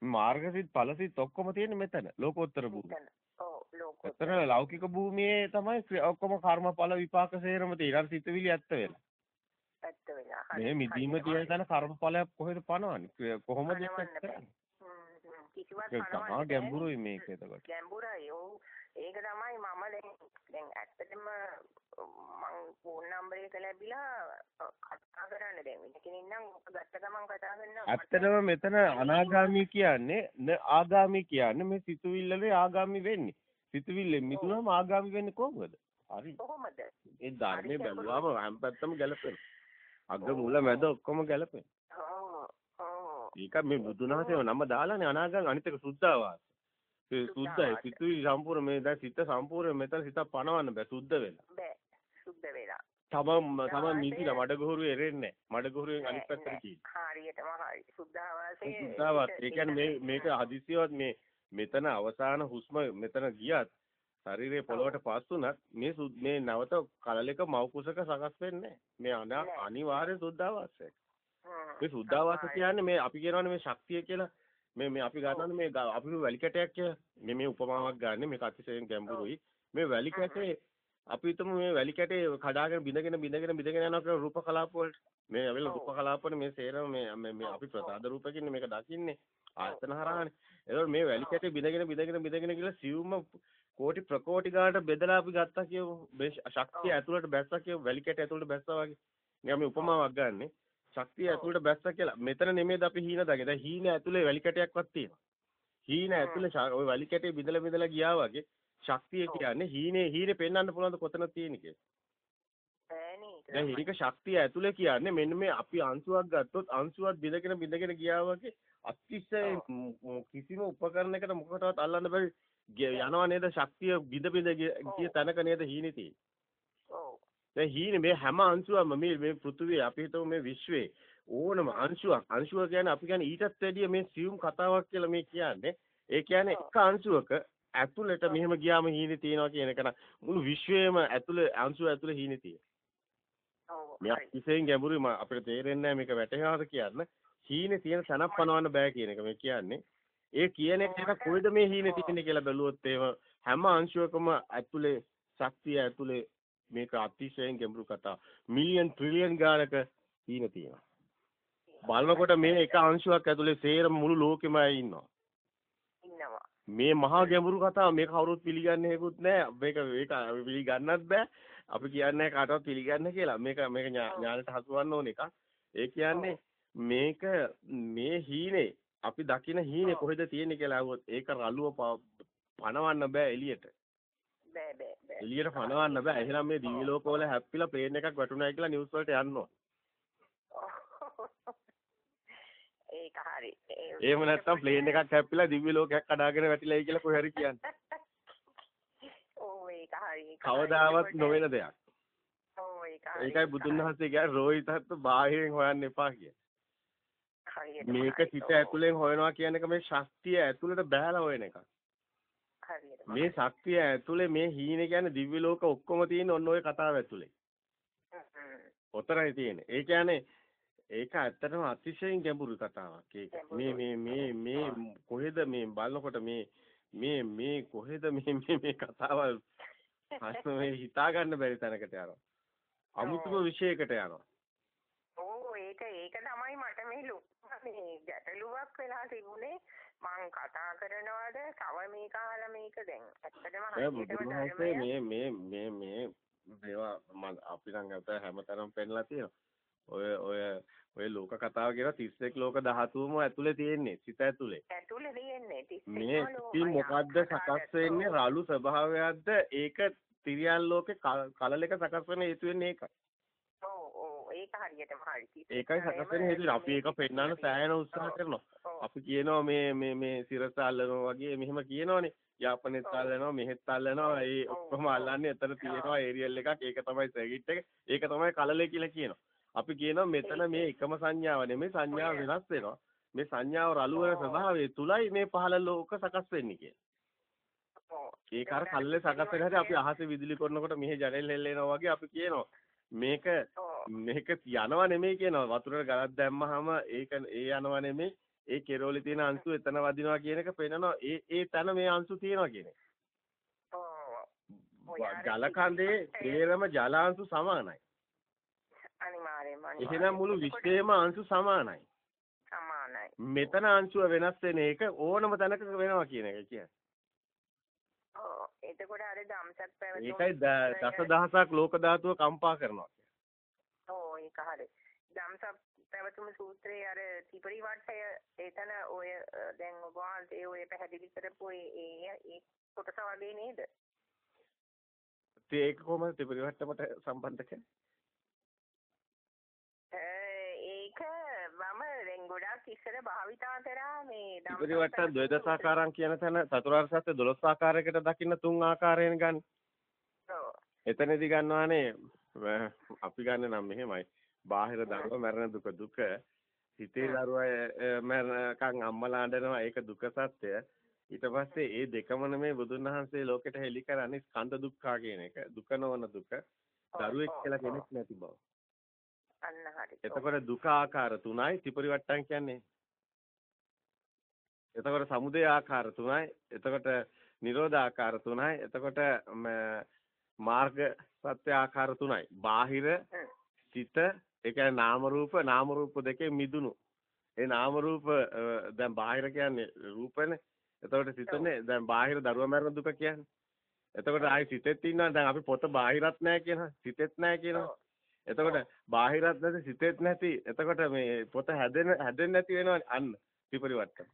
Speaker 1: මාර්ගසිත ඵලසිත ඔක්කොම තියෙන්නේ මෙතන. ලෝකෝත්තර භූමිය. එතන ලෞකික භූමියේ තමයි ඔක්කොම කර්මඵල විපාක සේරම තියෙන. අර සිතුවිලි ඇත්ත වෙලා.
Speaker 2: ඇත්ත වෙලා.
Speaker 1: මේ මිදීම තියෙන තැන කර්මඵලයක් කොහෙද පනවන්නේ? කොහොමද ඒක කරන්නේ?
Speaker 2: කිසිවක්
Speaker 1: පනවන්නේ ගැඹුරුයි මේක එතකොට.
Speaker 2: ගැඹුරයි. ඔව්. ඒක තමයි මම දැන් දැන් ඇත්තටම මං ෆෝන් නම්බර් එක ලැබිලා කතා කරන්න දැන් වෙන කෙනෙක් නම් ගත්ත ගමන් කතා කරනවා.
Speaker 1: ඇත්තටම මෙතන අනාගාමී කියන්නේ න ආගාමී කියන්නේ මේ සිතුවිල්ලේ ආගාමී වෙන්නේ. සිතුවිල්ලෙන් මිදුනම ආගාමි වෙන්නේ කොහොමද? හරි.
Speaker 2: කොහොමද?
Speaker 1: ඒ ධර්මයේ බැලුවාම හැම පැත්තම ගැලපෙනවා. අග මුල මැද ඔක්කොම ගැලපෙනවා. ඒක මේ බුදුනාසේ නම දාලානේ අනාගම අනිත් එක සුද්ධාවාස. ඒ සුද්ධයි සිතුවිලි සම්පූර්ණ මේ දැන් සිත සම්පූර්ණ මෙතන සිත පණවන්න බෑ. සුද්ධ වෙලා.
Speaker 2: බෑ. සුද්ධ වෙලා.
Speaker 1: තමන් තමන් නිදිලා මඩගහුරු එරෙන්නේ මඩගහුරුවෙන් අනිත් පැත්තට තියෙන්නේ
Speaker 2: හරියටම හරි සුද්ධාවාසයේ
Speaker 1: සුද්ධාවත් ඒ කියන්නේ මේ මේක හදිසියවත් මේ මෙතන අවසාන හුස්ම මෙතන ගියත් ශරීරයේ පොළොවට පස් වුණත් මේ මේ නැවත කලලක මව් කුසක සකස් වෙන්නේ මේ අනිවාර්ය සුද්ධාවාසය මේ සුද්ධාවාස කියන්නේ මේ අපි කියනවානේ මේ ශක්තිය කියලා. මේ මේ අපි ගන්නවනේ මේ අපි වැලි කැටයක් කියලා. මේ මේ උපමාවක් ගන්න මේක අතිශයින් ගැඹුරුයි. මේ වැලි කැටේ අපි හිතමු මේ වැලි කැටේ කඩාගෙන බිඳගෙන බිඳගෙන බිඳගෙන යනවා කියලා රූප කලාප වලට. මේ ඇවිල්ලා රූප කලාපවල මේ සේරම මේ මේ අපි ප්‍රසාද රූපකින් මේක දකින්නේ. ආයතන හරහානේ. ඒතකොට මේ වැලි කැටේ බිඳගෙන බිඳගෙන බිඳගෙන කියලා සිවුම කෝටි ප්‍රකෝටි ගානට බෙදලා අපි ගත්තා කියමු. ශක්තිය ඇතුළට බැස්සා කියමු. වැලි කැටේ ඇතුළට බැස්සා වගේ. නිකන් මේ උපමාවක් ගන්නෙ ශක්තිය ඇතුළට බැස්සා කියලා. මෙතන නෙමෙයිද අපි හීන දගේ දැන් හීන ඇතුලේ වැලි කැටයක්වත් තියෙනවා. හීන ඇතුලේ ওই වැලි කැටේ බිඳලා බිඳලා ගියා වගේ ශක්තිය කියන්නේ හීනේ හීනේ පෙන්වන්න පුළුවන්ද කොතන තියෙන කියලා. දැන් හිරික ශක්තිය ඇතුලේ කියන්නේ මෙන්න මේ අපි අංශුවක් ගත්තොත් අංශුවක් බිඳගෙන බිඳගෙන ගියා වගේ අතිශය කිසිම උපකරණයකට මොකටවත් අල්ලන්න බැරි යනවා නේද? ශක්තිය බිඳ බිඳ ගිය තැනක නේද හීනේ තියෙන්නේ. දැන් හීනේ මේ හැම අංශුවක්ම මේ මේ පෘථුවිය අපි හිතමු මේ විශ්වයේ ඕනම අංශුවක් අංශුව කියන්නේ අපි කියන්නේ ඊටත් වැඩිය මේ සියුම් කතාවක් කියලා මේ කියන්නේ. ඒ කියන්නේ එක අංශුවක ඇතුළට මෙහෙම ගියාම හීනේ තියෙනවා කියන එක නම් මුළු විශ්වයේම ඇතුළේ අංශුව ඇතුළේ හීනේ තියෙනවා. මේ අතිශයින් ගැඹුරුයි අපිට තේරෙන්නේ මේක වැටහෙනවද කියන්න. හීනේ තියෙන තැනක් පනවන්න බෑ කියන එක මේ කියන්නේ. ඒ කියන එක කොයිද මේ හීනේ තියෙන්නේ කියලා බැලුවොත් එහෙම හැම අංශුවකම ඇතුළේ ශක්තිය ඇතුළේ මේක අතිශයින් ගැඹුරු කතා. මිලියන් ට්‍රිලියන් ගානක හීන තියෙනවා. බලනකොට මේ එක අංශුවක් ඇතුලේ සේරම මුළු ලෝකෙම ඉන්නවා.
Speaker 2: ඉන්නවා.
Speaker 1: මේ මහා ගැඹුරු කතාව මේක කවුරුත් පිළිගන්නේ හේකුත් නැහැ. මේක මේක පිළිගන්නත් බෑ. අපි කියන්නේ කාටවත් පිළිගන්න කියලා. මේක මේක ඥානට හසුවන්න ඕන එකක්. ඒ කියන්නේ මේක මේ හීනේ අපි දකින හීනේ කොහෙද තියෙන්නේ කියලා අහුවොත් ඒක රළුව පණවන්න බෑ එළියට.
Speaker 2: බෑ බෑ බෑ.
Speaker 1: එළියට පණවන්න බෑ. එහෙනම් මේ දිවි ලෝකවල හැප්පිලා ප්ලේන් එකක් වැටුණා කියලා නිවුස් වලට යන්න ඕන.
Speaker 2: ඒක හරි.
Speaker 1: එහෙම නැත්තම් ප්ලේන් එකක් හැප්පිලා දිව්‍ය ලෝකයක් කඩාගෙන වැටිලායි කියලා කොහේ හරි කියන්නේ.
Speaker 2: ඔව් ඒක හරි.
Speaker 1: කවදාවත් නොවන දෙයක්.
Speaker 2: ඔව් ඒක හරි.
Speaker 1: ඒකයි බුදුන් වහන්සේ කියන්නේ රෝහිතත් බාහිරින් හොයන්න එපා කිය. මේක සිත ඇතුලෙන් හොයනවා කියන එක මේ ශක්තිය ඇතුළට බහැලා හොයන එකක්. මේ ශක්තිය ඇතුලේ මේ හීනේ කියන්නේ දිව්‍ය ලෝක ඔක්කොම තියෙන ඔන්න ඔය කතාව ඇතුලේ. ඔතරයි තියෙන්නේ. ඒ කියන්නේ ඒක ඇත්තටම අතිශයින් ගැඹුරු කතාවක්. ඒක මේ මේ මේ මේ කොහෙද මේ බලනකොට මේ මේ මේ කොහෙද මේ මේ මේ කතාව මේ හිතා ගන්න බැරි තැනකට යනවා. අමුතුම විශේෂයකට යනවා.
Speaker 2: ඔව් ඒක ඒක තමයි මට මේ මේ ගැටලුවක් වෙලා තිබුණේ මං කතා කරනවාද? තව මේක අහලා මේක දැන්. ඇත්තටම
Speaker 1: මේ මේ මේ මේ මේවා අපි නම් අත හැමතැනම පෙන්ලා තියෙනවා. ඔය ඔය ඔය ලෝක කතාව කියන 31 ලෝක ධාතුවම ඇතුලේ තියෙන්නේ සිත ඇතුලේ.
Speaker 2: ඇතුලේ තියෙන්නේ 31
Speaker 1: මේ ඉතින් මොකද්ද සකස් වෙන්නේ? රළු ස්වභාවයක්ද? ඒක තිරියන් ලෝකේ කලලක සකස් වෙන හේතු වෙන්නේ ඒකයි.
Speaker 2: ඒක හරියටම හරි.
Speaker 1: ඒකයි සකස් වෙන හේතුව අපි ඒක පෙන්වන්න සෑහෙන උත්සාහ කරනවා. අපි කියනවා මේ මේ මේ සිරස අල්ලනවා වගේ මෙහෙම කියනවනේ. යාපනයේත් අල්ලනවා මෙහෙත් අල්ලනවා. ඒ ඔක්කොම අල්ලන්නේ එතන තියෙනවා ඒරියල් එකක්. ඒක තමයි සර්කිට් එක. ඒක තමයි කලලේ කියලා කියනවා. අපි කියනවා මෙතන මේ එකම සංඥාව නෙමෙයි සංඥාව වෙනස් වෙනවා. මේ සංඥාව රළු වෙන ස්වභාවය තුලයි මේ පහළ ලෝක සකස් වෙන්නේ කියලා. ඒක අර කල්ලේ සකස් හැටි අපි අහසේ විදුලි කරනකොට මෙහි ජනෙල් හෙල්ලෙනවා වගේ අපි කියනවා. මේක මේක යනවා නෙමෙයි කියනවා. වතුරට ගලක් දැම්මහම ඒක ඒ යනවා නෙමෙයි. ඒ කෙරෝලේ තියෙන අංශු එතන වදිනවා කියන එක පේනවා. ඒ ඒ තැන මේ අංශු තියෙනවා කියන එක. ජල කඳේ තේරම ජලාංශු සමානයි.
Speaker 2: අනිවාර්යයෙන්ම
Speaker 1: එහෙනම් මුළු විශ්වයේම අංශු සමානයි.
Speaker 2: සමානයි.
Speaker 1: මෙතන අංශුව වෙනස් වෙන එක ඕනම තැනක වෙනවා කියන එක කියන්නේ.
Speaker 2: ඔව් එතකොට අර ධම්සක් පැවතුම්
Speaker 1: ඒකයි දසදහසක් ලෝක ධාතුව කම්පා කරනවා.
Speaker 2: හරි. ධම්සක් පැවතුම් සූත්‍රයේ අර ත්‍රිපරිවට්ටය එතන ඔය දැන් ඔබ වහන්සේ ඔය පැහැදිලි කරපු ඒ ඒ කොටස වගේ නේද?
Speaker 1: ඒක කොහොමද ත්‍රිපරිවට්ටමට සම්බන්ධ කරන්නේ?
Speaker 2: ඒක මම දැන් ගොඩක් ඉස්සර භාවිතා කරා මේ
Speaker 1: ත්‍රිපරිවට්ට ද්වේදසාකාරම් කියන තැන චතුරාර්ය සත්‍ය 12 ආකාරයකට දකින්න තුන් ආකාරයෙන් ගන්න.
Speaker 2: ඔව්.
Speaker 1: එතනදී ගන්නවානේ අපි ගන්න නම් මෙහෙමයි. බාහිර දරුවා මරණ දුක දුක. හිතේ දරුවා මරණකම් අම්මලා අඬනවා ඒක දුක සත්‍ය. ඊට පස්සේ ඒ දෙකම නෙමේ බුදුන් වහන්සේ ලෝකෙට හෙළි කරන්නේ ස්කන්ධ දුක්ඛා කියන එක. දුක නොවන දුක. දරුවෙක් කියලා කෙනෙක් නැති බව.
Speaker 2: අන්න හරි.
Speaker 1: එතකොට දුක ආකාර තුනයි ත්‍රිපරිවට්ටම් කියන්නේ. එතකොට සමුදය ආකාර තුනයි. එතකොට නිරෝධ ආකාර තුනයි. එතකොට මාර්ග සත්‍ය ආකාර තුනයි. බාහිර සිත ඒ කියන්නේ නාම රූප නාම රූප දෙකේ මිදුණු. ඒ නාම රූප දැන් බාහිර කියන්නේ රූපනේ. එතකොට සිතනේ දැන් බාහිර දරුවා මරන දුක කියන්නේ. එතකොට ආයි සිතෙත් ඉන්නවා දැන් අපි පොත බාහිරත් නැහැ කියනවා. සිතෙත් නැහැ කියනවා. එතකොට බාහිරත් නැති සිතෙත් නැති. එතකොට මේ පොත හැදෙන හැදෙන්නේ නැති වෙනවා අන්න විපරිවර්තන.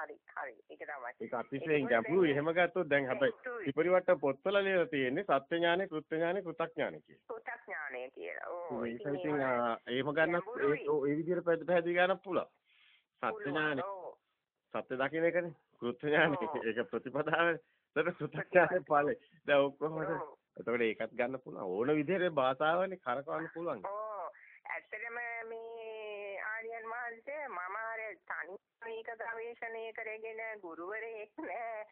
Speaker 2: හරි හරි ඒක තමයි.
Speaker 1: ඒක අතිශයින් ගැඹුරු. එහෙම ගත්තොත් දැන් හැබැයි විපරිවර්ත පොත්වල ලියලා තියෙන්නේ සත්‍ය ඥානෙ, කෘත්‍ය ඥානෙ, කෘතඥානෙ කියලා.
Speaker 2: කෘතඥානෙ කියලා. ඕ
Speaker 1: ඒක ඉතින් එහෙම ගන්න ඒ විදිහට පැහැදිලි ගන්න පුළුවන්. සත්‍ය ඥානෙ. සත්‍ය දකින්න එකනේ. කෘත්‍ය ඥානෙ. ඒක ප්‍රතිපදාවනේ. ඒතර කෘතඥානෙ ඵලෙ. දැන් ඔක්කොම එතකොට ඒකත් ගන්න පුළුවන්. ඕන විදිහට භාෂාවනේ කරකවන්න පුළුවන්.
Speaker 2: ඔව්. ඇත්තටම මේ ආර්යයන් වහන්සේ මම තනි මේක ගවේෂණය කරගෙන ගුරුවරයෙක් නෑ.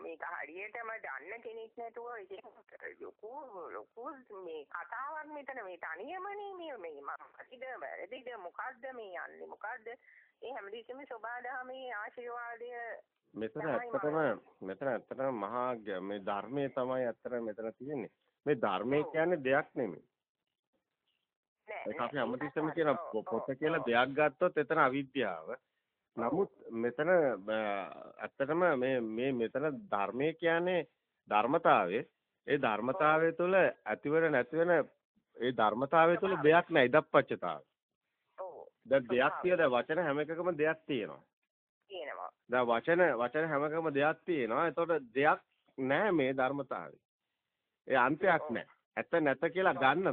Speaker 2: මේක හරියටම දන්න කෙනෙක් නැතුව ඉතින් ලොකු ලොකු මේ කතාවක් මෙතන මේ තනියමනේ මේ මේ මම හිතද වැරදිද මොකද්ද මේ යන්නේ මොකද්ද ඒ හැමදෙයක්ම සබාදහමේ ආශිර්වාදය
Speaker 1: මෙතන ඇත්තටම මෙතන ඇත්තටම මහා මේ ධර්මයේ තමයි ඇත්තටම මෙතන තියෙන්නේ. මේ ධර්මයේ කියන්නේ දෙයක් නෙමෙයි. ඒක අපි හැමතිස්සෙම කියන පොත කියලා දෙයක් ගත්තොත් එතන අවිද්‍යාව. නමුත් මෙතන ඇත්තටම මේ මේ මෙතන ධර්මයේ කියන්නේ ධර්මතාවය. ඒ ධර්මතාවය තුළ ඇතිවන නැතිවන ඒ ධර්මතාවය තුළ දෙයක් නැහැ ඉදප්පච්චතාවය.
Speaker 2: ඔව්.
Speaker 1: දැන් දෙයක් තියෙන වචන හැම එකකම දෙයක් තියෙනවා.
Speaker 2: තියෙනවා.
Speaker 1: දැන් වචන වචන හැම එකකම දෙයක් තියෙනවා. එතකොට දෙයක් නැහැ මේ ධර්මතාවය. ඒ අන්තයක් නැහැ. ඇත්ත නැත කියලා ගන්න